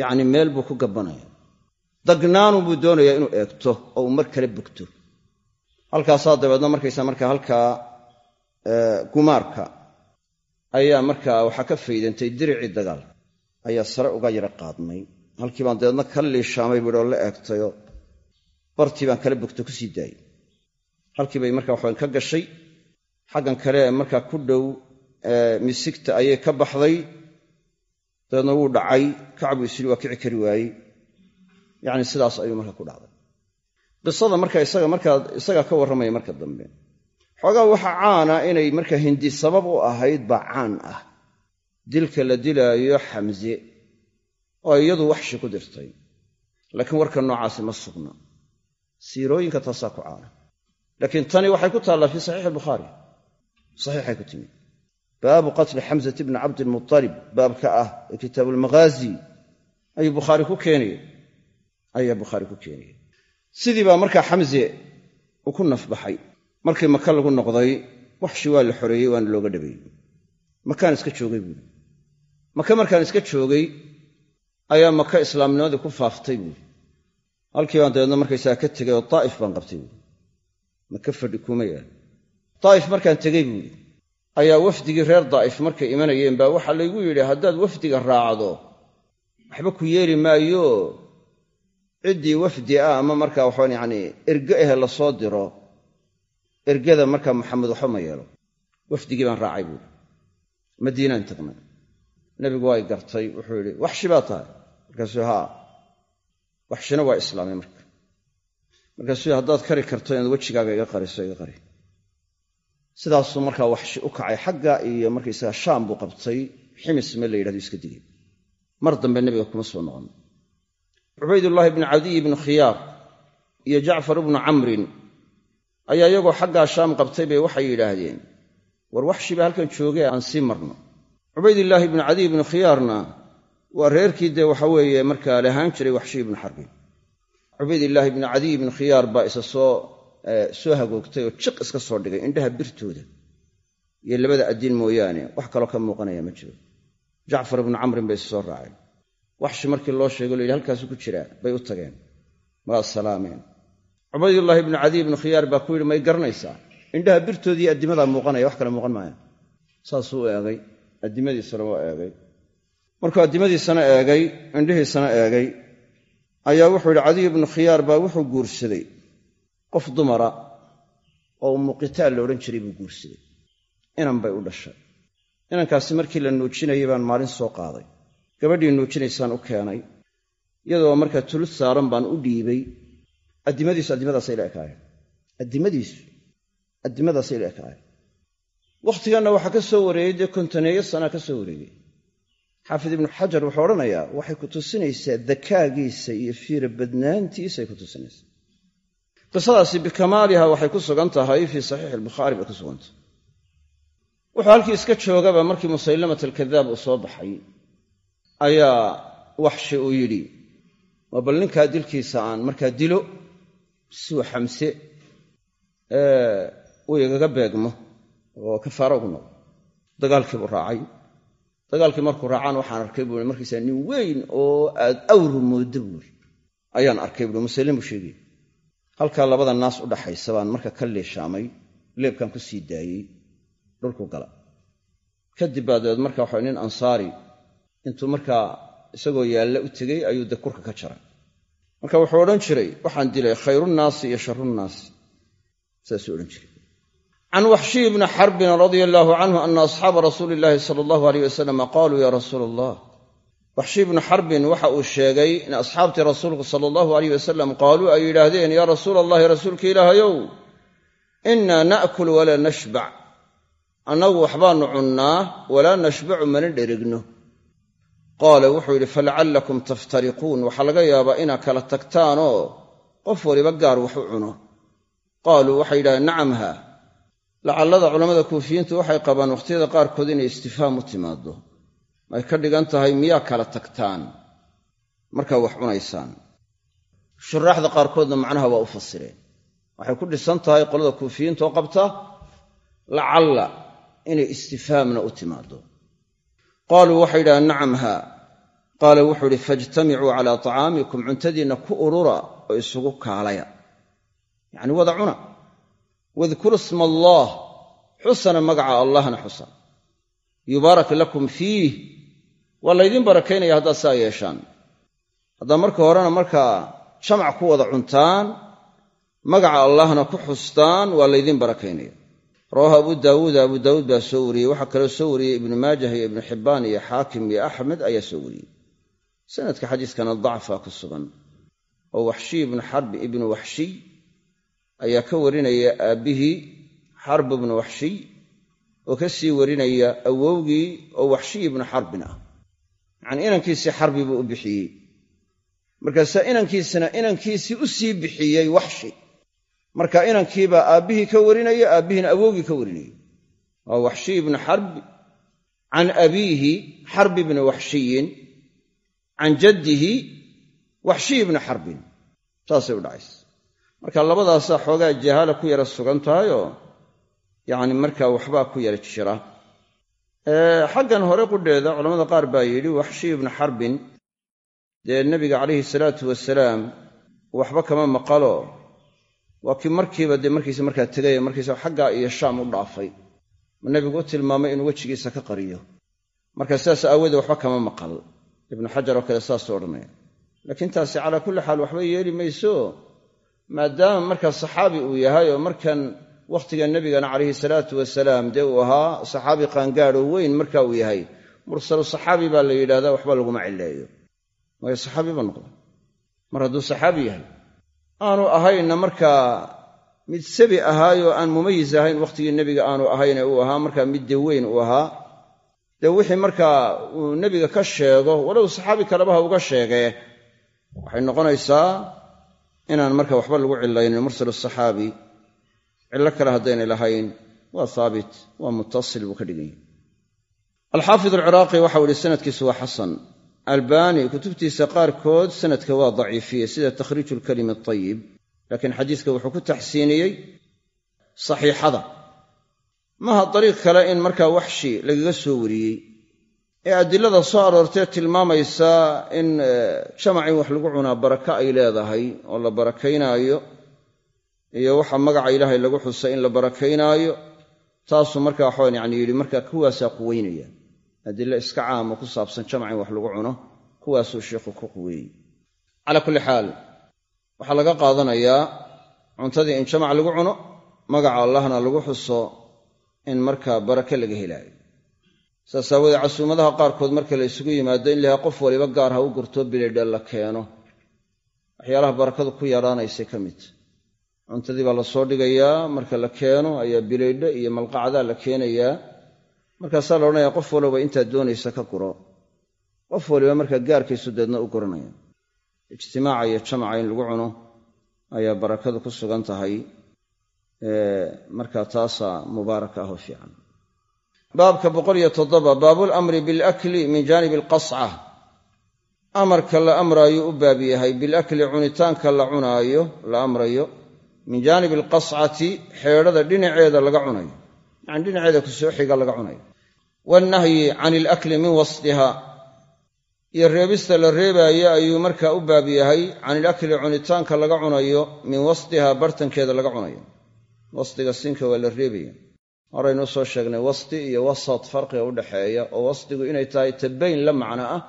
yacni meel buu ku gabanaya dagnaanu buu doonayaa inuu eegto oo uu mar kale bogto halkaasaa dabeedna markaysa markaa halkaa gumaarka ayaa markaa waxaa ka faydantay diricii dagaalka ayaa sare uga yara qaadmay halkii baan dabeedna ka liishaamay buuhi oo la eegtayo. Bartii baan kala bogto ku sii daayey halkii bay markaa waxaan ka gashay. Xaggan kale ee markaa ku dhow misigta ayay ka baxday. Dabeedna wuu dhacay. Kacbuu isiri waa kici kari waayey. Yacni sidaas ayuu marka ku dhacday. Qisada marka isaga markaa isagaa ka warramaya marka dambe. Xoogaa waxaa caana inay marka hindi sabab u ahayd baa caan ah. Dilka la dilaayo xamse oo iyadu waxshi ku dirtay. Laakiin warka noocaasi ma sugna. Siirooyinka taasaa ku caana laakiin tani waxay ku taallaa fii saxiixi albukhaari saxiixay ku timi baabu qatli xamsati bni cabdilmualib baabka ah ee kitaabu almaghaazi ayuu bukhaari ku keenaya ayaa bukhaari ku keenaya sidii baa markaa xamse uu ku nafbaxay. Markii maka lagu noqday waxshi waa la xoreeyey waana looga dhabeeyey. Makaan iska joogay buuri maka markaan iska joogay ayaa maka islaamnimadii ku faaftay buuri halkii baan dabeedna markaysaga ka tegay oo daa'if baan qabtay buuri maka fadhi kuma yaal. Daa'if markaan tegey buuri ayaa wafdigii reer daa'if markay imanayeen baa waxaa laygu yidhi haddaad wafdiga raacdo waxba ku yeeli maayo. Ciddii wafdi ah ama markaa waxaan yacni erge ahe la soo diro ergada markaa maxamed waxba ma yeelo. Wafdigii baan raacay buuri madiinaan tagnay nebigu waa y gartay wuxuu yidhi waxshi baa tahay. Markaasuu haa. Waxshina waa islaamay marka. Markaasuu haddaad kari karto inaad wejigaaga iga qariso iga qari. Sidaasuu markaa waxshi u kacay xagga iyo markaysaga shaam buu qabtay ximis me la yidhahdo iska digay. Mar dambe nebiga kuma soo noqon. Cubaydullaahi bnu cadiy ibnu khiyaar iyo jacfar ibnu camrin ayaa iyagoo xaggaa shaam qabtay bay waxay yidhaahdeen war waxshi baa halkan joogee aan sii marno cubaydillaahi ibnu cadiy ibnu khiyaarna waa reerkii dee waxa weeye markaa lahaan jiray waxshi ibnu xarbin cubaydillaahi ibnu cadiy ibnu khiyaar baa isa soo soo hagoogtay oo jiq iska soo dhigay indhaha birtooda. Iyo labada addiin mooyaane wax kaloo ka muuqanaya ma jiro. Jacfar ibnu camrin bay is soo raaceen waxshi markii loo sheego la yidhi halkaasu ku jiraa bay u tageen. Waa salaameen. Cubaydullaahi ibnu cadiy ibnu khiyaar baa ku yidhi may garanaysaa indhaha birtoodii addimadaa muuqanaya wax kale muuqan maaya saasuu u addimadiisana waa eegay. Markuu addimadiisana eegay indhihiisana eegay ayaa wuxuu yidhi cadiy ibnu khiyaar baa wuxuu guursaday qof dumara oo muqitaal la odhan jiray buu guursaday. Inan bay u dhashay. Inankaasi markii la nuujinayay baan maalin soo qaaday. Gabadhii nuujinaysaan u keenay iyadoo markaa tulud saaran baan u dhiibay. Addimadiisu addimadaasay la ekaayeen. Addimadiisu addimadaasay la ekaayeen wakhtiganna waxaa ka soo wareegay dee kontoneeyo sanaa ka soo wareegay xaafid ibnu xajar wuxuu odhanayaa waxay ku tusinaysaa dakaagiisa iyo fiira badnaantiisay ku tusinaysaa. Qisadaasi bikamaaliha waxay ku sugan tahay fii saxiixi albukhaari bay ku sugantahay wuxuu halkii iska joogaba markii musaylamat alkadaab uu soo baxay ayaa waxshi uu yidhi waa bal ninkaa dilkiisa aan markaa dilo siuu xamse uu igaga beegmo oo kafaaro ugu noqdo dagaalkiibuu raacay. Dagaalkii markuu raacaan waxaan arkay buui markiisa nin weyn oo aad awru mooddo buuri ayaan arkay buui musaylim buu sheegay. Halkaa labada naas u dhaxaysa baan marka ka leeshaamay leebkan ku sii daayey dhulku gala. Kadib baa marka waxa nin ansaari intuu markaa isagoo yaalla u tegey ayuu de kurka ka jaray. Marka wuxuu odhan jiray waxaan dilay khayrunnaasi iyo sharunnaasi saasuu odhan jiray can waxshiy bni xarbin radia allaahu canhu ana asxaaba rasuuli illaahi sala allahu aleyh wasalam qaaluu ya rasuula allah waxshiy bnu xarbin waxa uu sheegay in asxaabtii rasuulku sala allahu aleyh wasalam qaaluu ay yidhaahdeen yaa rasuula allahi rasuulka ilaahayow innaa na'kul walaa nashbac annagu waxbaannu cunnaa walaa nashbacu mana dherigno qaala wuxuu yidhi falacallakum taftariquun waxaa laga yaabaa inaad kala tagtaanoo qof waliba gaar wax u cuno qaaluu waxay yidhahdeen nacam lacallada culammada kuufiyiintu waxay qabaan wakhtiyada qaarkood inay istifhaam u timaaddo. Ay ka dhigan tahay miyaa kala tagtaan markaa wax cunaysaan. Shuraaxda qaarkoodna macnaha waa u fasireen waxay ku dhisan tahay qolada kuufiyiinta oo qabta lacalla inay istifhaamna u timaaddo. Qaaluu waxay yidhahdeen nacam haa. Qaala wuxuu idhi faijtamicuu calaa tacaamikum cuntadiinna ku urura oo isugu kaalaya. Yacni wada cuna wadkuru sma allaah xusana magaca allahna xusa yubaarak lakum fiih waa laydiin barakaynaya haddaad saa yeeshaan haddaad marka horena markaa jamac ku wada cuntaan magaca allahna ku xustaan waa laydiin barakaynaya rawaahu abu daawuuda abu daawuud baa soo wariyey waxaa kaloo soo wariyey ibnu maajah iyo ibnu xibbaan iyo xaakim iyo axmed ayaa soo wariyey sanadka xadiiskana dacfa ku sugan oo waxshiy ibnu xarbi ibnu waxshiy ayaa ka warinaya aabbihii xarb ibnu waxshiy oo ka sii warinaya awowgii oo waxshiy ibnu xarbin ah. Yacanii inankiisii xarbi buu u bixiyey. Markaasaa inankiisina inankiisii u sii bixiyey waxshi marka inankiibaa aabbihii ka warinaya aabbihiina awowgii ka warinaya. Waa waxshiy ibnu xarbi can abiihi xarbi bni waxshiyin can jaddihi waxshiy ibni xarbin saasay u dhacaysa marka labadaasaa xoogaa jahaala ku yara sugan tahayoo yacni markaa waxbaa ku yara jira. Xaggan hore qudheeda culamada qaar baa yidhi waxshiy ibnu xarbin. Dee nebiga calayhi salaatu wasalaam waxba kama maqalo. Waa kii markiiba dee markiisa markaa tegaya markiisa xaggaa iyo shaam u dhaafay. Ma nebigu u tilmaamay inuu wejigiisa ka qariyo. Marka sidaas aawoodee waxba kama maqal. Ibnu xajar oo kale saasuu odhanaya. Laakiin taasi calaa kulli xaal waxba yeeli mayso maadaama markaa saxaabi uu yahay oo markan wakhtiga nebigana calayhi salaatu wasalaam dee uu ahaa saxaabi qaangaadoo weyn marka uu yahay mursalu saxaabi baa la yidhahdaa waxba laguma cileeyo waayo saxaabi ba noqda mar hadduu saxaabi yahay aanu ahayna markaa mid sabi ahaayoo aan mumayis ahayn wakhtigii nebiga aanu ahayne uu ahaa markaa mid dee weyn uu ahaa. Dee wixii markaa uu nebiga ka sheego walow saxaabi kalebaha uga sheegee waxay noqonaysaa inaan marka waxba lagu cilaynin mursal saxaabi cillo kale haddaynay lahayn waa haabit waa muttasil buu ka dhigan yahy alxaafid alciraaqi waxau ihi sanadkiisu waa xasan. Albani kutubtiisa qaarkood sanadka waa daciifiyey sida takhriiju lkalimi atayib laakiin xadiiska wuxuu ku taxsiiniyey saxiixada. Maaha dariiq kale in markaa waxshi lagaga soo wariyey ee adilada soo aroortee tilmaamaysa in jamac in wax lagu cunaa baraka ay leedahay oo la barakaynaayo iyo waxa magaca ilaahay lagu xusay in la barakaynaayo taasuu marka waxaan yani yidhi markaa kuwaasaa quweynaya. Adilo iska caamo ku saabsan jamac in wax lagu cuno kuwaasuu sheikhu ku quweeyey. Calaa kulli xaal waxaa laga qaadanayaa cuntadii in jamac lagu cuno magaca allahna lagu xuso in markaa barake laga helaayo saas aawoodee casuumadaha qaarkood marka la isugu yimaado in lahaa qof waliba gaar ha u gurto bilaydha la keeno waxyaalaha barakadu ku yaraanaysay ka midta cuntadii baa la soo dhigayaa marka la keeno ayaa bilaydho iyo malqacdaa la keenayaa. Markaasaa la odhanaya qof walba intaad doonaysa ka guro. Qof waliba markaa gaarkiisu deedna u guranaya. Ijtimaaca iyo jamaca in lagu cuno ayaa barakadu ku sugan tahay. Markaa taasaa mubaaraka ahoo fiican baabka boqoliyo toddoba baabulamri bilakli min jaanibi alqasca amarka la amraayuu u baab yahay bilakli cunitaanka la cunaayo la amrayo min jaanibi alqascati xeedhada dhinaceeda laga cunayo. Yacani dhinaceeda ku soo xiga laga cunayo. Wannahyi can ilakli min wasdiha. Iyo reebista la reebaayo ayuu markaa u baab yahay can ilakli cunitaanka laga cunayo min wasdiha bartankeeda laga cunayo. Wasdiga sinka waa la reebaya horeynuu soo sheegnay wasdi iyo wasat farqiga u dhaxeeya oo wasdigu inay tahay tabayn la macno ah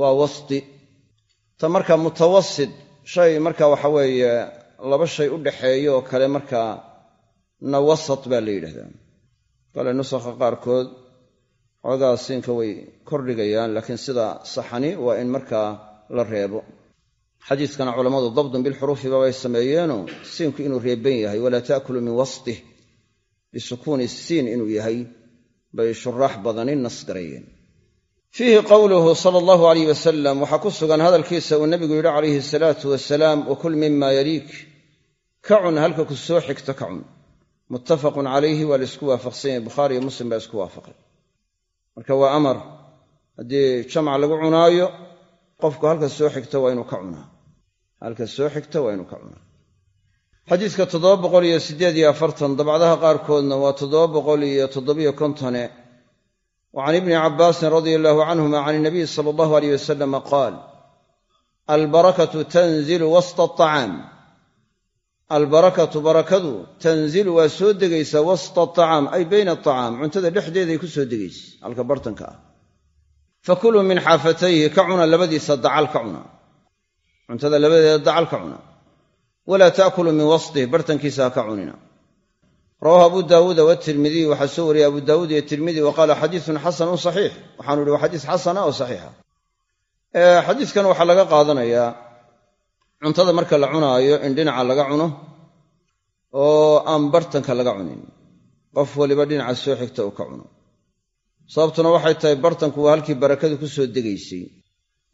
waa wasdi. Ta markaa mutawasid shay marka waxa weeye laba shay u dhaxeeya oo kale markaa na wasat baa la yidhahdaa. Kale nusakha qaarkood xoogaa siinka way kordhigayaan laakiin sida saxani waa in markaa la reebo. Xadiiskana culammadu dabdun bilxuruufiba way sameeyeenoo siinku inuu reeban yahay walaa taakulu min wasdih bisukuuni siin inuu yahay bay shuraax badani nasgareeyeen fiihi qowluhu sala allahu alayh wasalam waxaa ku sugan hadalkiisa uu nebigu yidhi calayhi salaatu wasalaam wakul mima yaliik ka cun halka ku soo xigta ka cun muttafaqun calayhi waa la isku waafaqsan yahay bukhaari iyo muslim baa isku waafaqay marka waa amar haddii jamac lagu cunaayo qofku halka soo xigta waa inuu ka cunaa halka soo xigta waa inuu ka cunaa xadiidka toddoba boqol iyo siddeed iyo afartan dabcdaha qaarkoodna waa toddoba boqol iyo toddobiyo kontone. Wa can ibni cabbaasin radia allahu canhuma can inabiy sala allahu aleyh wasalama qaal albarakatu tanzilu wasta acaam albarakatu barakadu tanzilu waa soo degaysaa wasta acaam ay bayna acaam cuntada dhexdeeday ku soo degaysa halka bartanka ah. Fakuluu min xaafatayhi ka cuna labadiisa dacal ka cuna. Cuntada labadeeda dacal ka cuna walaa taakulu min wasdih. Bartankiisa ha ka cunina. Rawaahu abu daawuuda watirmidiy waxaa soo wariyey abu daawuud iyo tirmidi wa qaala xadiisun xasanun saxiix. Waxaanu ihi waa xadiis xasana oo saxiixa. Xadiiskan waxaa laga qaadanayaa cuntada marka la cunaayo in dhinaca laga cuno oo aan bartanka laga cunin. Qof waliba dhinaca soo xigta uu ka cuno. Sababtuna waxay tahay bartanku waa halkii barakadu ku soo degaysay.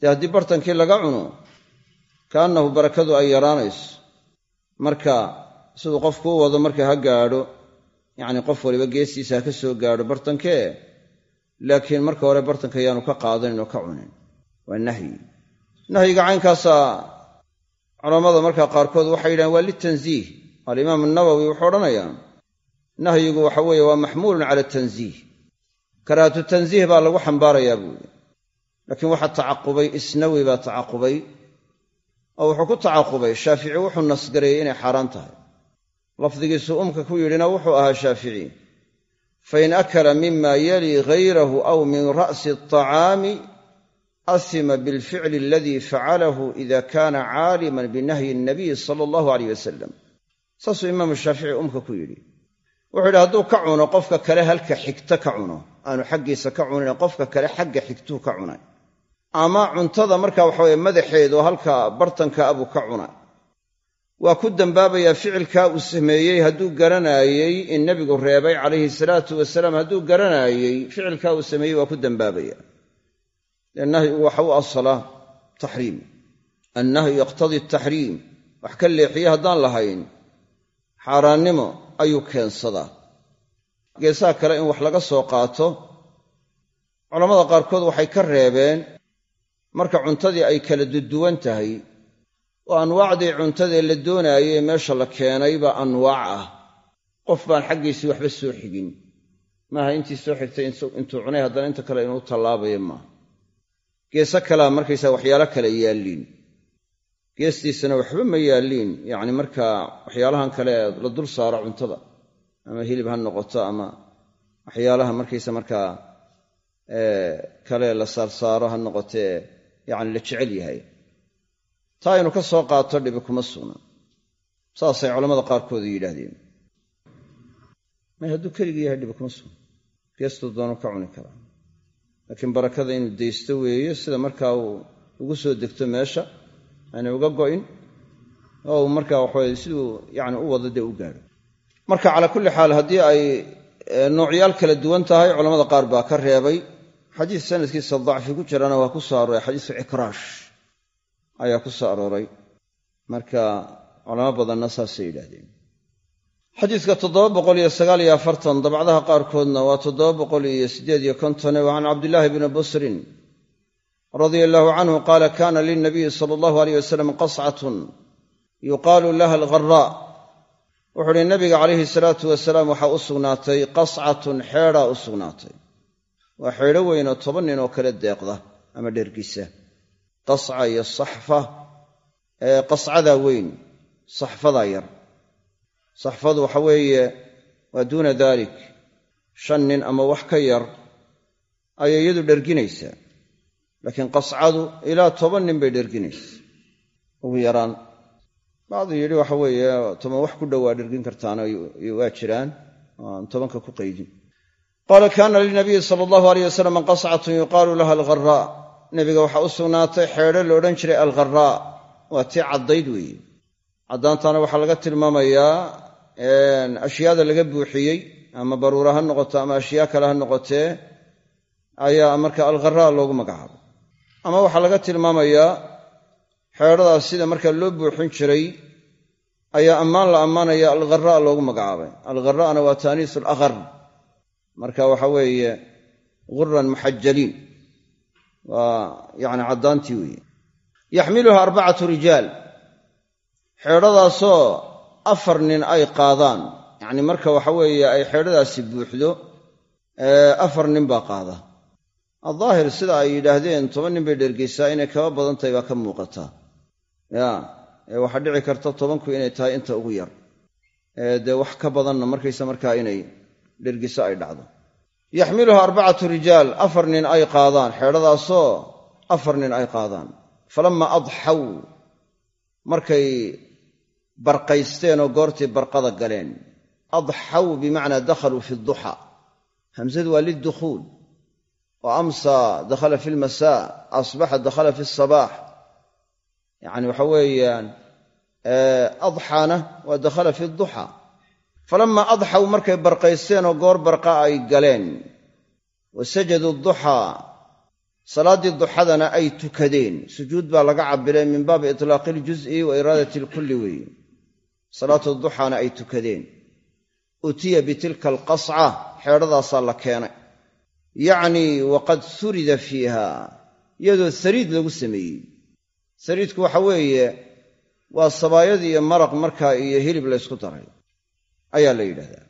Dee haddii bartankii laga cuno kaannahu barakadu ay yaraanayso marka siduu qofku u wado marka ha gaadho yacni qof waliba geestiisa ha ka soo gaadho bartankee laakiin marka hore bartanka yaanu ka qaadanin oo ka cunin. Waa nahyi. Nahyiga caynkaasaa culammada markaa qaarkood waxay yidhahen waa litanziih alimaam nawowi wuxuu odhanayaa nahyigu waxa weeye waa maxmuulun cala tanziih. Karaahatu tanziih baa lagu xambaarayaa buuhi laakiin waxaa tacaqubay isnawi baa tacaqubay oo wuxuu ku tacaqubay shaafici wuxuu nasgareeyey inay xaaraan tahay. Lafdigiisu umka ku yidhina wuxuu ahaa shaafici. Fain akala mima yali hayrahu aw min ra'si alطacaami asima bilficli aladii facalahu ida kaana caaliman binahyi nabiyi sala allahu aleyh wasalam saasuu imaamu shaafici umka ku yidhi. Wuxuu yidhi hadduu ka cuno qofka kale halka xigta ka cuno. Aanu xaggiisa ka cunin qofka kale xagga xigtuu ka cunay ama cuntada marka waxaweye madaxeedu halka bartanka abuu ka cunay waa ku dembaabayaa ficilkaa uu sameeyey hadduu garanaayey in nebigu reebay calayhi salaatu wasalaam. Hadduu garanaayey ficilkaa uu sameeyey waa ku dembaabaya dee nahyigu waxa u asalaa taxriim. Annahyu yaqtadii taxriim. Wax ka leexiye haddaan lahayn xaaraannimo ayuu keensadaa. Geesaha kale in wax laga soo qaato culammada qaarkood waxay ka reebeen marka cuntadii ay kala duduwan tahay oo anwaacdii cuntadee la doonaayey meesha la keenayba anwaac ah. Qof baan xaggiisii waxba soo xigin. Maaha intii soo xigtay intuu cunay haddana inta kale inuu tallaabayo maaha geese kalea markaysaa waxyaalo kale yaalliin geestiisana waxba ma yaalliin yacni markaa waxyaalahan kale la dul saaro cuntada ama hilib ha noqoto ama waxyaalaha markaysa markaa kale la saarsaaro ha noqotee yacni la jecel yahay. Taa inu ka soo qaato dhibi kuma sugna saasay culammada qaarkoodu yidhaahdeen. May hadduu keligii yahay dhibi kuma sugna geestuu doonu ka cuni karaa. Laakiin barakada inuu daysto weeye sida markaa uu ugu soo degto meesha aanay uga go'in oo uu markaa waxaweye siduu yacni u wado dee u gaadho. Marka calaa kulli xaal haddii ay noocyaal kala duwan tahay culamada qaar baa ka reebay xadiis sanadkiisa dacfi ku jirana waa ku soo arooray xadiisu cikraash ayaa ku soo arooray. Marka culamo badanna saasay yidhaahdeen. Xadiiska dabcdaha qaarkoodna waa toddoba boqol iyo siddeed iyo kontone wa can cabdillaahi bni busrin radia allahu canhu qaala kana lilnabiyi sala allahu aleyh wasalam qascatun yuqaalu laha algharaa wuxuu uhi nabiga calayhi salaatu wasalaam waxaa u sugnaatay qascatun xeedhaa u sugnaatay waa xeedho weynoo toban nin oo kale deeqda ama dhergisa qasca iyo saxfa qascadaa weyn saxfadaa yar. Saxfadu waxa weeye waa duuna daalik. Shan nin ama wax ka yar ayay iyadu dherginaysaa. Laakiin qascadu ilaa toban nin bay dherginaysa ugu yaraan bacdu yidhi waxa weeye toban wax ku dhowaa dhergin kartaana waa jiraan aan tobanka ku qaydin qaala kaana lilnabiyi sala allahu aleyh wasalam qascatun yuqaalu laha algharaa nebiga waxaa u sugnaatay xeedho la odhan jiray algharaa waa tii caddayd weeye caddaantana waxaa laga tilmaamayaa ashyaada laga buuxiyey ama baruura ha noqoto ama ashyaa kale ha noqotee ayaa marka algharaa loogu magacaabay ama waxaa laga tilmaamayaa xeedhadaas sida marka loo buuxin jiray ayaa ammaan la ammaanaya algharaa loogu magacaabay. Algharaana waa taaniisu alaghar marka waxa weeye ghuran muxajaliin waa yacni caddaantii weeye. Yaxmiluha arbacatu rijaal. Xeedhadaasoo afar nin ay qaadaan. Yacni marka waxa weeye ay xeedhadaasi buuxdo afar nin baa qaada. Aldaahir sida ay yidhaahdeen toban nin bay dhergaysaa inay kaba badan tahay baa ka muuqataa ya ee waxaa dhici karta tobanku inay tahay inta ugu yar. Dee wax ka badanna markaysa markaa inay dhergiso ay dhacdo. Yaxmiluha arbacatu rijaal afar nin ay qaadaan. Xeedhadaasoo afar nin ay qaadaan. Falamma adxaw markay barqaysteen oo goortii barqada galeen. Adxaw bimacnaa dakhaluu fi duxa. Hamsadu waa lidukhuul oo amsa dakhala fi lmasaa asbaxa dakhala fi sabaax. Yacni waxa weeyaan adxaana waa dakhala fi duxa falammaa adxaw markay barqaysteen oo goor barqa ay galeen. Wa sajaduu duxaa salaaddii duxadana ay tukadeen. Sujuud baa laga cabiray min baabi itlaaqi iljuz'i wa iraadati alkulli weeye salaatu duxaana ay tukadeen. Utiya bitilka alqasca xeedhadaasaa la keenay. Yacnii waqad surida fiiha iyadoo sariid lagu sameeyey. Sariidku waxa weeye waa sabaayad iyo maraq markaa iyo hilib laysku daray ayaa la yidhahdaa.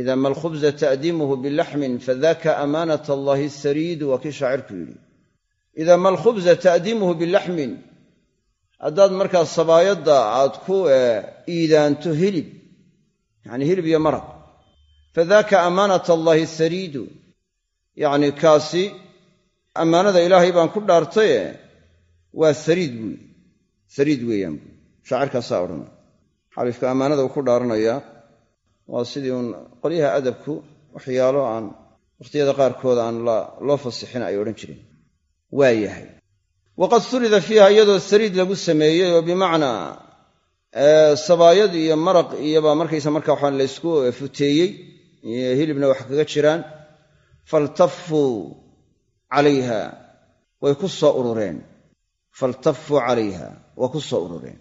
Ida ma alkhubza ta'diimuhu bilaxmin fadaka amaanat allahi sariidu waa kii shaacirku yidhi. Ida ma alkhubza ta'diimuhu bilaxmin haddaad markaa sabaayadda aad ku iidaanto hilib yacni hilib iyo maraq. Fadaka amaanat allahi sariidu yacni kaasi ammaanada ilaahay baan ku dhaartaye waa sariid buu yidhi. Sariid weeyaan buu shaacirkaasaa odhanaya. Xalifka ammaanada uu ku dhaaranayaa waa sidii uun qolyaha adabku waxyaalo aan wakhtiyada qaarkood aan loo fasixin ay odhan jireen. Waa yahay. Waqad surida fiiha iyadoo sariid lagu sameeyey oo bimacnaa sabaayad iyo maraq iyobaa markaysa marka waxaan laysku futeeyey hilibna wax kaga jiraan. Faltafuu calayha way ku soo urureen. Faltafuu calayha waa ku soo urureen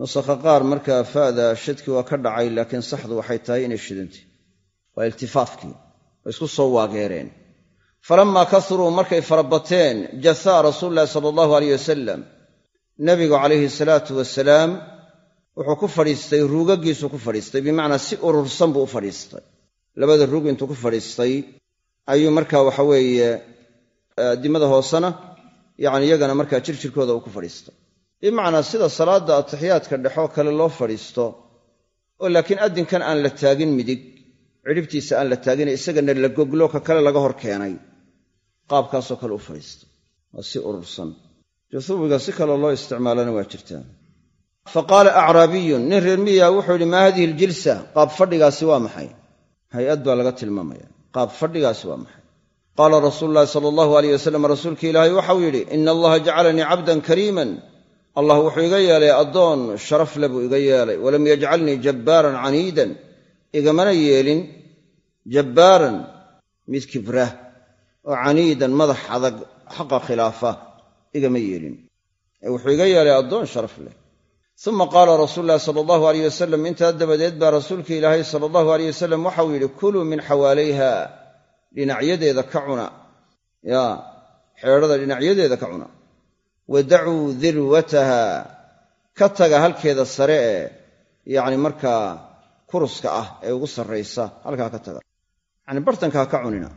nusakha qaar markaa fa'da shadkii waa ka dhacay laakiin saxdu waxay tahay inay shidantay waa iltifaafkii way isku soo waageereen. Falammaa kasuruu markay farabateen jasaa rasuulu llahi sala allahu aleyh wasalam nebigu calayhi salaatu wasalaam wuxuu ku fadhiistay ruugaggiisuu ku fadhiistay bimacnaa si urursan buu u fadhiistay. Labada ruug intuu ku fadhiistay ayuu markaa waxa weeye addimada hoosena yacni iyagana markaa jirjirkooda uu ku fadhiistay bimacnaa sida salaadda atixiyaadka dhexoo kale loo fadhiisto oo laakiin addinkan aan la taagin midig cidhibtiisa aan la taagine isagana la goglo ka kale laga hor keenay qaabkaasoo kale u fadhiista waa si urursan. Juhuubiga si kaloo loo isticmaalana waa jirtaa fa qaala acraabiyun nin reer miyaa wuxuu yidhi maa hadihi aljilsa? Qaab fadhigaasi waa maxay? Hay'ad baa laga tilmaamaya. Qaab fadhigaasi waa maxay? Qaala rasuulu llahi sala allahu aleyh wasalam rasuulki ilaahay waxau yidhi ina allaha jacalanii cabdan kariiman allah wuxuu iga yeelay addoon sharaf le buu iga yeelay. Walam yajcalnii jabbaaran caniidan. Igamana yeelin jabbaaran mid kibra oo caniidan madax adag xaqa khilaafa. Igama yeelin. Ee wuxuu iga yeelay addoon sharaf leh. Uma qaala rasuulu llahi sala allahu aleyh wasalam intaa dabadeed baa rasuulka ilaahay sala allahu aleyh wasalam waxau yidhi kuluu min xawaalayha dhinacyadeeda ka cuna. Ya xeedhada dhinacyadeeda ka cuna wadacuu dirwataha ka taga halkeeda sare ee yacni markaa kuruska ah ee ugu sarraysa halkaa ka taga. Yacni bartanka ha ka cunina.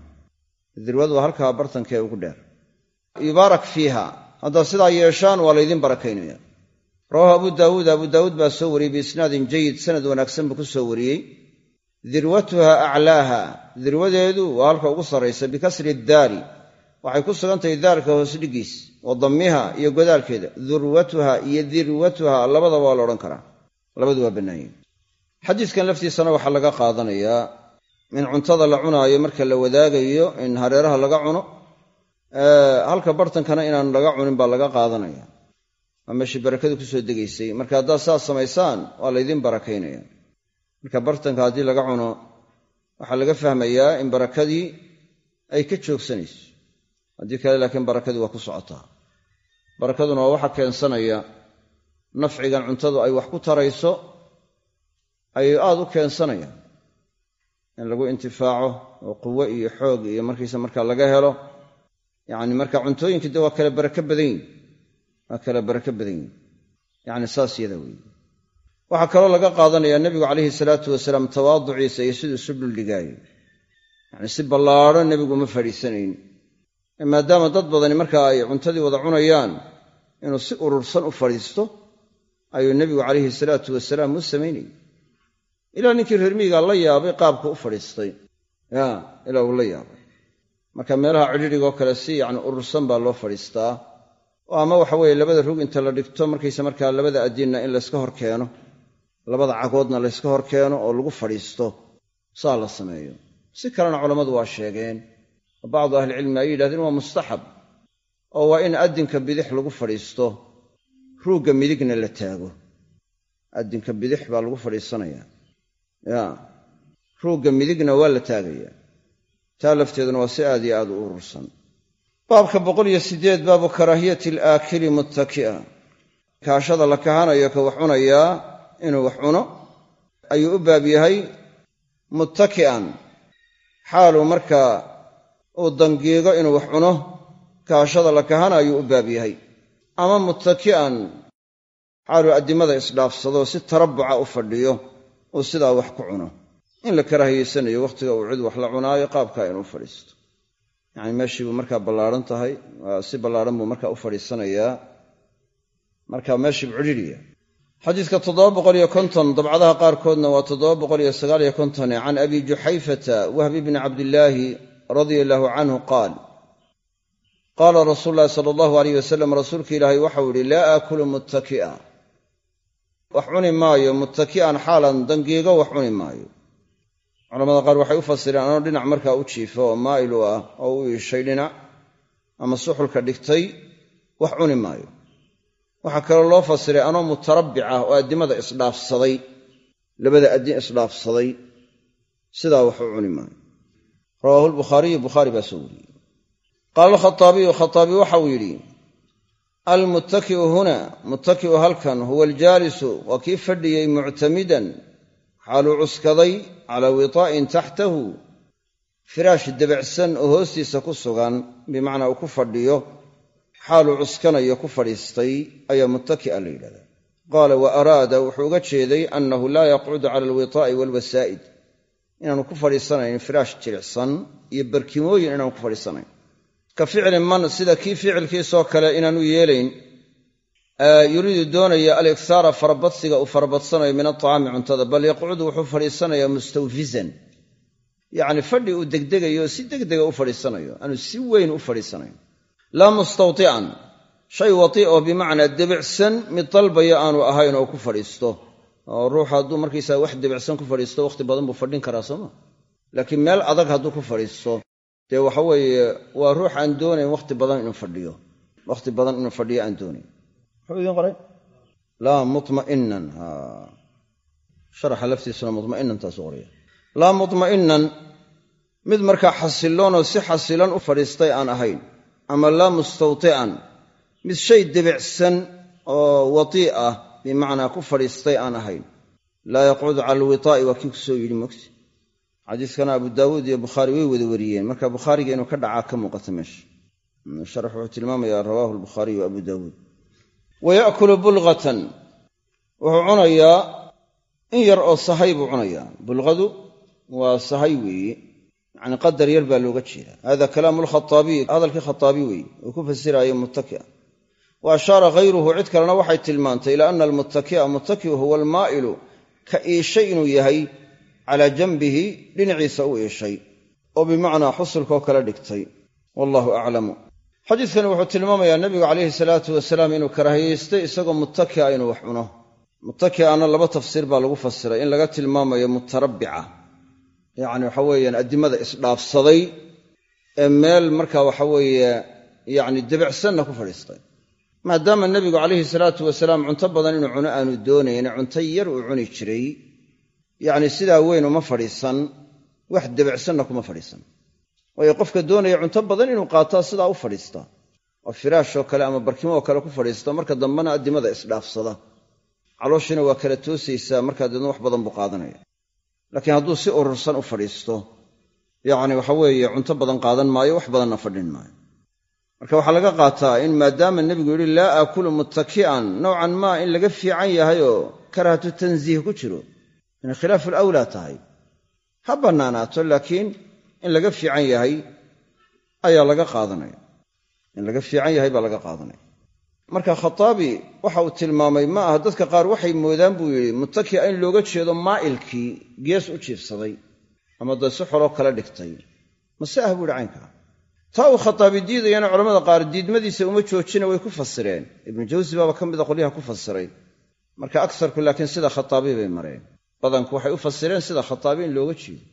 Dirwadu waa halkaa bartanka ee ugu dheer. Yubaarak fiiha. Haddaad sidaa yeeshaan waa laydin barakaynaya. Rawaahu abu daawuud abu daawuud baa soo wariyey biisnaadin jayid sanad wanaagsan buu ku soo wariyey. Dirwatuha aclaaha. Dirwadeedu waa halka ugu sarraysa bikasri daari waxay ku sugan tahay daarka hoos dhiggiis wa dammiha iyo godaalkeeda durwatuha iyo dirwatuha labadaba waa la odhan karaa. Labadu waa bannaanyihin xadiiskan laftiisana waxaa laga qaadanayaa in cuntada la cunaayo marka la wadaagayo in hareeraha laga cuno halka bartankana inaan laga cunin baa laga qaadanaya. Waa meeshii barakadu ku soo degaysay. Marka haddaad saas samaysaan waa laydin barakaynaya. Marka bartanka haddii laga cuno waxaa laga fahmayaa in barakadii ay ka joogsanayso. Haddii kale laakiin barakadii waa ku socotaa barakaduna waa waxa keensanaya nafcigan cuntadu ay wax ku tarayso ayay aad u keensanayaan. In lagu intifaaco oo quwo iyo xoog iyo markiisa markaa laga helo yacni marka cuntooyinkii de waa kala barako badan yihiin waa kala barako badan yihiin yacni saas yada weeye. Waxaa kaloo laga qaadanayaa nebigu calayhi salaatu wasalaam tawaaduciisa iyo siduu isu dhuldhigaayo yacni si ballaadhan nebigu ma fadhiisanayn maadaama dad badani markaa ay cuntadii wada cunayaan inuu si urursan u fadhiisto ayuu nebigu calayhi salaatu wasalaam u samaynayay ilaa ninkii reermiigaa la yaabay qaabku u fadhiistay. Ya ilaa uu la yaabay. Marka meelaha cidhidhigoo kale si yacni urursan baa loo fadhiistaa. Oo ama waxa weeye labada rug inta la dhigto markaysa markaa labada adinna in layska hor keeno labada cagoodna layska hor keeno oo lagu fadhiisto saa la sameeyo. Si kalena culammadu waa sheegeen bacdu ahlicilmi ay yidhahdeen waa mustaxab oo waa in addinka bidix lagu fadhiisto ruugga midigna la taago. Addinka bidix baa lagu fadhiisanayaa ya ruugga midigna waa la taagayaa taa lafteeduna waa si aad iyo aad u urursan. Baabka boqol iyo siddeed baabu karaahiyati alaakili muttaki'a. Kaashada la kahanayo ka wax cunayaa inuu wax cuno ayuu u baab yahay muttaki'an. Xaaluu markaa uu dangiigo inuu wax cuno kaashada la kahana ayuu u baab yahay. Ama muttaki'an xaaluu addimada isdhaafsado si tarabbuca u fadhiyo uu sidaa wax ku cuno. In la karaahiyeysanayo wakhtiga uu cid wax la cunaayo qaabkaa inuu fadhiisto. Yacni meeshii buu markaa ballaadhan tahay si ballaadhan buu markaa u fadhiisanayaa. Marka meeshii buu cidhidhiya xadiidka dabcadaha qaarkoodna waa can abi juxayfata wahbi bni cabdillaahi radia allaahu canhu qaal qaala rasuulu llahi sala allahu alayh wasalam rasuulka ilaahay waxau yihi laa aakulu muttaki'a. Wax cuni maayo muttaki'an xaalan dangiigo wax cuni maayo. Culamada qaar waxay u fasireen anoo dhinac markaa u jiifo oo maa'il u ah oo u iishay dhinac ama suxulka dhigtay wax cuni maayo. Waxaa kaloo loo fasiray anoo mutarabbic ah oo addimada isdhaafsaday labada addin isdhaafsaday sidaa wax cuni maayo rawaahu lbukhaariyu bukhaari baa soo wariyey. Qaala alkhaaabiyu khaaabi waxau yidhi almuttaki'u huna muttaki'u halkan huwa aljaalisu waa kii fadhiyey muctamidan xaaluu cuskaday calaa witaa'in taxtahu firaash debacsan oo hoostiisa ku sugan bimacnaa uu ku fadhiyo xaaluu cuskanayo ku fadhiistay ayaa muttaki'a la yidhahdaa. Qaala wa araada wuxuu uga jeeday annahu laa yaqcudu cala alwitaa'i waalwasaa'id inaanu ku fadhiisanayn firaash jilicsan iyo barkimooyin inaanu ku fadhiisanayn. Ka ficli man sida kii ficilkiisoo kale inaanu yeelayn yuriidu doonaya alikhaara farabadsiga uu farabadsanayo min atacaami cuntada bal yaqcudu wuxuu fadhiisanayaa mustawfizan. Yacni fadhi uu degdegayo si degdega u fadhiisanayo aanu si weyn u fadhiisanayn. Laa mustawti'an shay watii oo bimacnaa debicsan mid dalbaya aanu ahayn oo ku fadhiisto oo ruuxu hadduu markaysaa wax debicsan ku fadhiisto wakhti badan buu fadhin karaa sooma laakiin meel adag hadduu ku fadhiisto dee waxa weeye waa ruux aan doonayn wakhti badan inuu fadhiyo. Wakhti badan inuu fadhiyo aan doonayn. Muxuu idiin qoray? Laa mutma'inan sharaxa laftiisuna mutma'inan taasu qoraya. Laa mutma'inan mid markaa xasiloonoo si xasilan u fadhiistay aan ahayn ama laa mustawti'an mid shay debicsan oo watii ah bimacnaa ku fadhiistay aan ahayn. Laa yaqcudu cala alwitaa'i waa kii ku soo yidhi mogti xadiiskana abu daawuud iyo bukhaari way wada wariyeen. Marka bukhaariga inuu ka dhacaa ka muuqata meesha. Sharax wuxuu tilmaamayaa rawaahu albukhaariyu abu daawuud. Wa ya'kulu bulqatan wuxuu cunayaa in yar oo sahay buu cunayaa. Bulqadu waa sahay weeye. Yacni qadar yar baa looga jeeda hada kalaamu lkhaaabiy hadalkii khataabi weeye uu ku fasiraayo muttaki'a wa ashaara hayruhu cid kalena waxay tilmaantay ilaa ana almuttaki'a muttaki'u huwa almaa'ilu ka iishay inuu yahay calaa janbihi dhinaciisa u iishay oo bimacnaa xusulkoo kale dhigtay. Wallahu aclamu xadiidkani wuxuu tilmaamayaa nebigu calayhi salaatu wasalaam inuu karaahiyaystay isagoo muttaki'a inuu wax cuno. Muttaki'ana laba tafsiir baa lagu fasiray in laga tilmaamayo mutarabbica. Yacni waxa weeyaan addimada isdhaafsaday ee meel marka waxa weeye yacni debicsanna ku fadhiistay maadaama nebigu calayhi salaatu wasalaam cunto badan inuu cuno aanu doonayne cunto yar uu cuni jiray yacni sidaa weyn uma fadhiisan wax debicsanna kuma fadhiisan. Waayo qofka doonaya cunto badan inuu qaataa sidaa u fadhiistaa oo firaashoo kale ama barkimooo kale ku fadhiista marka dambena addimada isdhaafsada. Calooshiina waa kala toosaysaa markaa deedna wax badan buu qaadanaya. Laakiin hadduu si urursan u fadhiisto yacni waxa weeye cunto badan qaadan maayo wax badanna fadhin maayo marka waxaa laga qaataa in maadaama nebigu yidhi laa aakulu muttaki'an. Nowcan maa in laga fiican yahayoo karahatu tansiih ku jiro. Inay khilaafu alawlaa tahay. Ha bannaanaato laakiin in laga fiican yahay ayaa laga qaadanaya. In laga fiican yahay baa laga qaadanaya. Marka khataabi waxa uu tilmaamay ma aha dadka qaar waxay moodaan buu yidhi muttaki'a in looga jeedo maa'ilkii gees u jiifsaday ama si xoloo kala dhigtay. Mase ah buu yidhi caynkaa taa uu khataabi diidayana culamada qaar diidmadiisa uma joojina way ku fasireen. Ibnu jawsi baaba ka mida qolyaha ku fasiray. Marka agsarku laakiin sida khataabi bay mareen. Badanku waxay u fasireen sida khataabi in looga jeedo.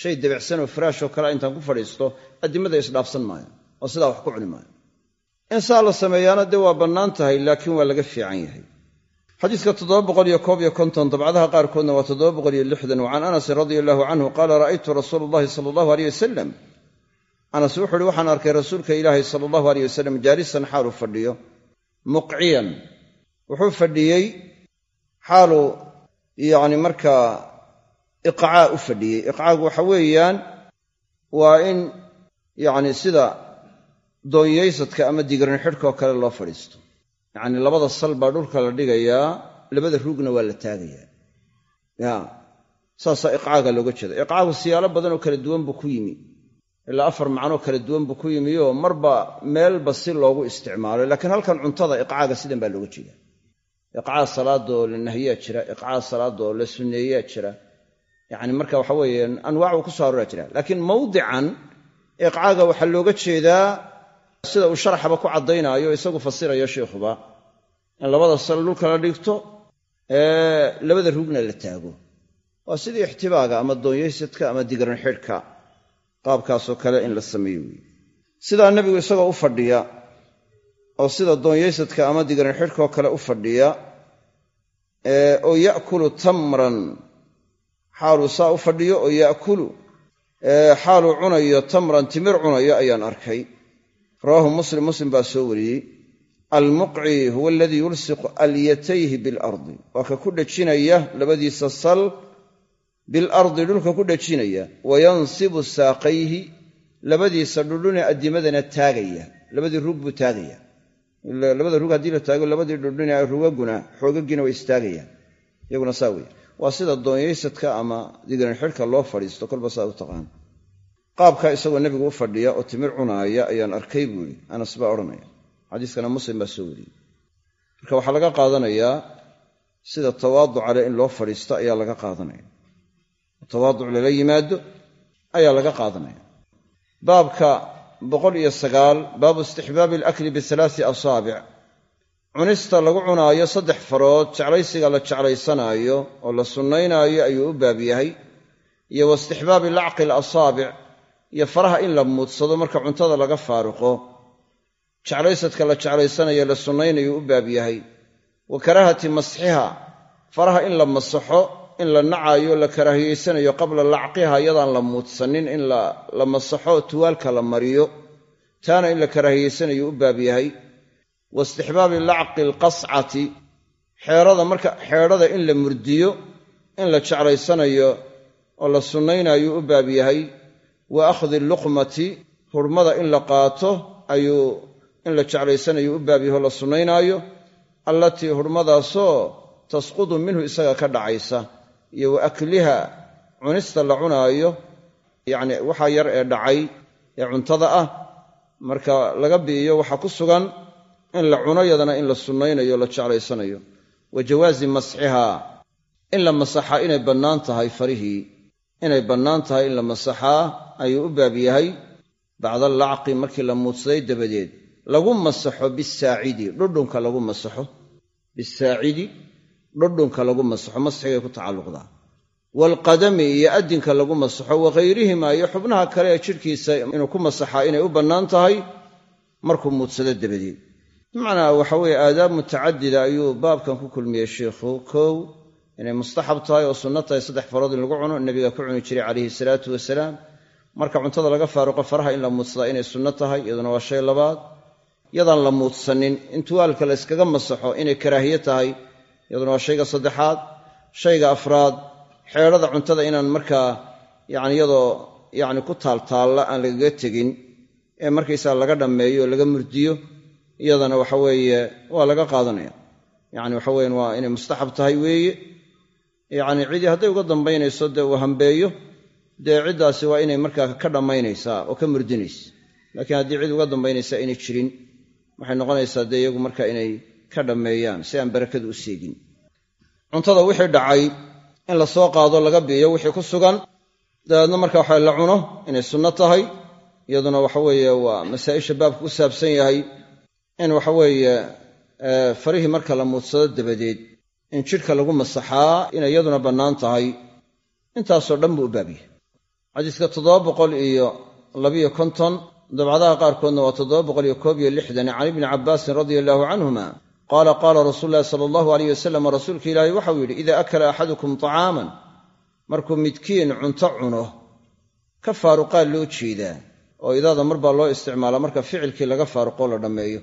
Shay debicsanoo firaashoo kale intaan ku fadhiisto addimada isdhaafsan maayo oo sidaa wax ku cuni maayo. In saa la sameeyaana dee waa bannaan tahay laakiin waa laga fiican yahay. Xadiidka dabcadaha qaarkoodna waa can anasin radia allahu canhu qaala ra'aytu rasuula allahi sala allahu aleyh wasalam anas wuxu uhi waxaan arkay rasuulka ilaahi sala allahu aleyh wasalam jaalisan xaaluu fadhiyo. Muqciyan. Wuxuu fadhiyey xaaluu yacni markaa iqcaa u fadhiyey. Iqcaagu waxa weeyaan waa in yacni sida doonyaysadka ama digarin xidhkaoo kale loo fadhiisto. Yacni labada sal baa dhulka la dhigayaa labada rugna waa la taagayaa. Ya saasaa iqcaaga looga jeeda iqcaagu siyaalo badan oo kala duwan buu ku yimi ilaa afar macnoo kala duwan buu ku yimi marba meelba si loogu isticmaalo. Laakiin halkan cuntada iqcaaga sidan baa looga jeeda iqcaa salaadoo la nahiyaa jira iqcaa salaadoo la sunneeyaa jira. Yacni marka waxa weeye anwaacuu ku soo arooraa jira. Laakiin mawdican iqcaaga waxaa looga jeedaa sida uu sharaxaba ku caddaynaayo isagu fasirayo sheikhuba in labada sal dhulka la dhigto ee labada rugna la taago. Waa sidii ixtibaaga ama doonyaysadka ama digran xidhka qaabkaasoo kale in la sameeyo. Weeye sidaa nebigu isagoo u fadhiya oo sida doonyaysadka ama digran xidhkaoo kale u fadhiya oo ya'kulu tamran xaaluu saa u fadhiyo oo ya'kulu xaaluu cunayo tamran timir cunayo ayaan arkay. Rawaahu muslim muslim baa soo wariyey. Almuqci huwa aladii yulsiqu alyatayhi bilardi waa ka ku dhejinaya labadiisa sal bilardi dhulka ku dhejinaya wayansibu saaqayhi labadiisa dhudhune addimadana taagaya labadii rug buu taagaya. Labada rug haddii la taago labadii dhudhune rugaguna xoogaggiina way istaagayaan iyaguna saa wey waa sida doonyaysadka ama digaran xidhka loo fadhiisto kolba saa u taqaan. Qaabka isagoo nebigu u fadhiya oo timir cunaaya ayaan arkay buu yidhi. Anas baa odhanaya. Xadiiskana muslim baa soo wariyey. Marka waxaa laga qaadanayaa sida tawaaduca leh in loo fadhiisto ayaa laga qaadanaya tawaaduc lala yimaado ayaa laga qaadanaya. Baabka boqol iyo sagaal baabu istixbaabi alakli bialaai asaabic cunista lagu cunaayo saddex farood jeclaysiga la jeclaysanaayo oo la sunnaynaayo ayuu u baab yahay. Iyo wa istixbaabi lacqi alasaabic iyo faraha in la muudsado marka cuntada laga faaruqo. Jeclaysadka la jeclaysanayo la sunnaynayu u baab yahay. Wa karaahati masxiha faraha in la masaxo in la nacaayo la karaahiyeysanayo qabla lacqiha iyadaan la muudsanin in la masaxo tuwaalka la mariyo taana in la karaahiyeysanayo u baab yahay. Wa istixbaabi lacqi alqascati xeerada marka xeedhada in la murdiyo in la jeclaysanayo oo la sunnaynayo u baab yahay. Wa akhdi luqmati hurmada in la qaato ayuu in la jeclaysanayo u baab yahay oo la sunnaynaayo allatii hurmadaasoo tasqudu minhu isaga ka dhacaysa iyo wa akliha cunista la cunaayo yacni waxaa yar ee dhacay ee cuntada ah marka laga bi'iyo waxaa ku sugan in la cuno yadana in la sunnaynayo la jeclaysanayo. Wa jawaazi masxihaa in la masaxaa inay bannaan tahay farihii. Inay bannaan tahay in la masaxaa ayuu u baab yahay bacda lacqi markii la muudsaday dabadeed. Lagu masaxo bisaacidi dhudhunka lagu masaxo. Bisaacidi dhudhunka lagu masaxo masxigay ku tacalluqdaa. Waalqadami iyo addinka lagu masaxo wakhayrihima iyo xubnaha kale ee jidhkiisa inuu ku masaxaa inay u bannaan tahay markuu muudsado dabadeed. Bimacnaa waxa weeye aadaab mutacadida ayuu baabkan ku kulmiyey sheikhu kow inay mustaxab tahay oo sunno tahay saddex farood in lagu cuno nebiga ku cuni jiray calayhi salaatu wasalaam. Marka cuntada laga faaruqo faraha in la muudsadaa inay sunno tahay iyaduna waa shay labaad. Yadaan la muudsanin in tuwaalka la yskaga masaxo inay karaahiye tahay iyaduna waa shayga saddexaad shayga afraad. Xeedhada cuntada inaan markaa yacni iyadoo yacni ku taaltaalla aan lagaga tegin ee markaysaa laga dhammeeyo laga murdiyo iyadana waxa weeye waa laga qaadanaya. Yacni waxa weyan waa inay mustaxab tahay weeye. Yacni cidii hadday uga dambaynayso dee uu hambeeyo dee ciddaasi waa inay markaa ka dhammaynaysaa oo ka murdinaysa. Laakiin haddii cid uga dambaynaysaa inay jirin waxay noqonaysaa dee iyagu marka inay ka dhammeeyaan si aan barakadu u seegin. Cuntada wixii dhacay in la soo qaado laga biiyo wixii ku sugan dabeedna marka waxa la cuno inay sunno tahay iyaduna waxa weeye waa masaa'isha baabka ku saabsan yahay in waxa weeye farihii marka la muudsado dabadeed in jidhka lagu masaxaa inay iyaduna bannaan tahay. Intaasoo dhan buu u baabyahay xadiiska toddoba boqol iyo labiyo konton dabcadaha qaarkoodna waa toddoba boqol iyo koob iyo lixdan can ibni cabbaasin radia allaahu canhuma qaala qaala rasuulu llahi sala allahu aleyh wasalam rasuulka ilaahi waxau yidhi idaa akala axadukum طacaaman markuu midkiin cunto cuno ka faaruqaa loo jeedaa oo idaada mar baa loo isticmaalaa marka ficilkii laga faaruqoo la dhammeeyo.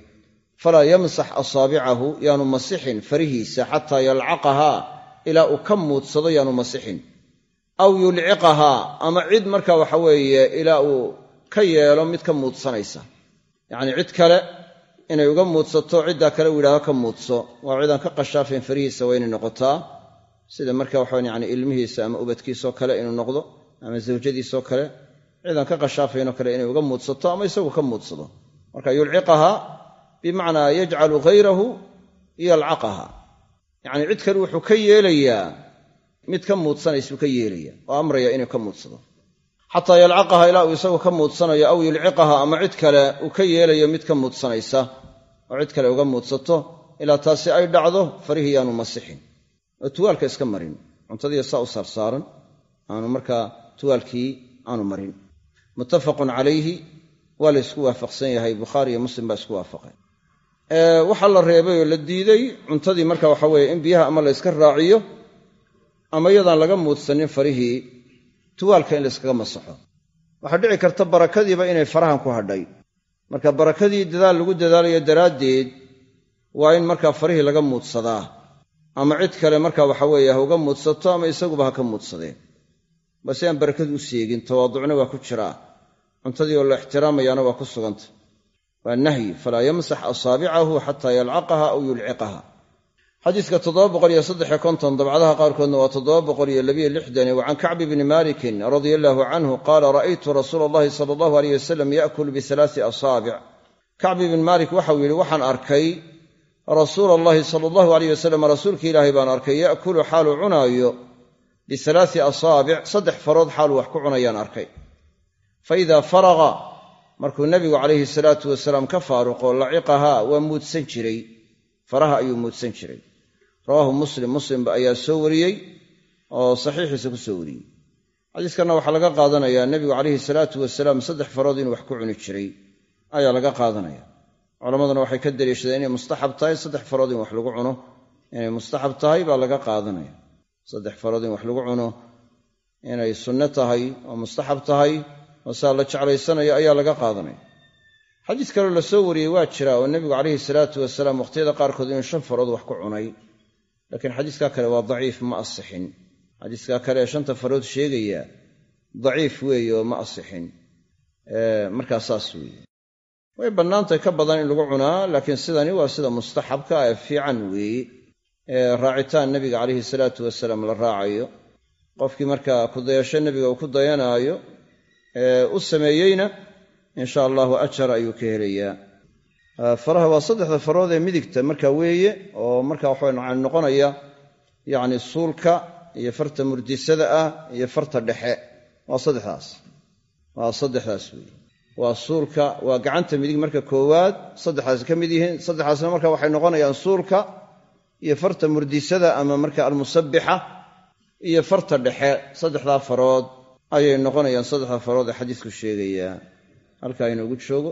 Falaa yamsax asaabicahu yaanu masixin farihiisa xataa yalcaqahaa ilaa uu ka muudsado yaanu masixin. Aw yulciqahaa ama cid marka waxa weeye ilaa uu ka yeelo mid ka muudsanaysa. Yacnii cid kale inay uga muudsato ciddaa kale uu yidhahdo ka muudso. Waa cidaan ka qashaafayn farihiisa waa inay noqotaa. Sida marka waxawan yani ilmihiisa ama ubadkiisoo kale inuu noqdo ama zawjadiisoo kale cidaan ka qashaafaynoo kale inay uga muudsato ama isagu ka muudsado. Marka yulciqahaa bimacnaa yajcalu hayrahu yalcaqaha yacnii cid kale wuxuu ka yeelayaa mid ka muudsanaysuu ka yeelaya oo amraya inuu ka muudsado xataa yalcaqaha ilaa uu isagu ka muudsanayo aw yulciqaha ama cid kale uu ka yeelayo mid ka muudsanaysa oo cid kale uga muudsato ilaa taasi ay dhacdo farihii yaanu masixin. Oo tuwaalka iska marin. Cuntadii saa u saarsaaran aanu markaa tuwaalkii aanu marin. Muttafaqun calayhi. Waa la ysku waafaqsan yahay. Bukhaari iyo muslim baa isku waafaqay. Waxaa la reebay oo la diiday cuntadii marka waxa weeye in biyaha ama la yska raaciyo ama iyadaan laga muudsanin farihii tuwaalka in layskaga masaxo. Waxaa dhici karta barakadiiba inay farahan ku hadhay. Marka barakadii dadaal lagu dadaalayo daraaddeed waa in markaa farihii laga muudsadaa. Ama cid kale marka waxa weeye ha uga muudsato ama isaguba ha ka muudsadeen. Base aan barakadu u seegin tawaaducna waa ku jiraa. Cuntadii oo la ixtiraamayaana waa ku suganta. Waa nahyi falaa yamsax asaabicahu xataa yalcaqaha aw yulciqaha xadiiska dabcadaha qaarkoodna waa wa can kacbi bni malikin radia allaahu canhu qaala ra'aytu rasuula allahi sala allahu aleyh wasalam yaakulu bialaai asaabic kacbi bn maalik waxau yidhi waxaan arkay rasuula allahi sala allahu aleyh wasalam rasuulki ilaahay baan arkay yaakulu xaaluu cunaayo bialaai asaabic saddex farood xaaluu wax ku cunayaan arkay. Faidaa faraqa markuu nebigu calayhi salaatu wasalaam ka faaruqo laciqahaa waa muudsan jiray. Faraha ayuu muudsan jiray rawaahu muslim. Muslimba ayaa soo wariyey oo saxiixiisa ku soo wariyey. Xadiiskanna waxaa laga qaadanayaa nebigu calayhi salaatu wasalaam saddex farood inuu wax ku cuni jiray. Ayaa laga qaadanaya. Culammaduna waxay ka daliishadeen inay mustaxab tahay saddex farood in wax lagu cuno. Inay mustaxab tahay baa laga qaadanaya. Saddex farood in wax lagu cuno. Inay sunno tahay oo mustaxab tahay oo saa la jeclaysanayo ayaa laga qaadanaya. Xadiis kaloo la soo wariyey waa jira oo nebigu calayhi salaatu wasalaam wakhtiyada qaarkood inuu shan farood wax ku cunay laakiin xadiiskaa kale waa daciif ma asixin. Xadiiskaa kale ee shanta farood sheegaya daciif weeye oo ma asixin. Markaa saas weeye. Way bannaantay ka badan in lagu cunaa laakiin sidani waa sida mustaxabka ee fiican weeye. Ee raacitaan nebiga calayhi salaatu wasalaam la raacayo. Qofkii markaa kudayasho nebiga uu ku dayanaayo ee u sameeyeyna insha allahu ajar ayuu ka helayaa faraha waa saddexda farood ee midigta marka weeye oo marka waxa noqonaya yacni suulka iyo farta murdisada ah iyo farta dhexe. Waa saddexdaas. Waa saddexdaas weeye. Waa suulka waa gacanta midig marka koowaad saddexdaas ka mid yihiin saddexdaasna marka waxay noqonayaan suulka iyo farta murdisada ama marka almusabbixa iyo farta dhexe. Saddexdaa farood ayay noqonayaan saddexda farood ee xadiisku sheegayaa. Halkaa inoogu joogo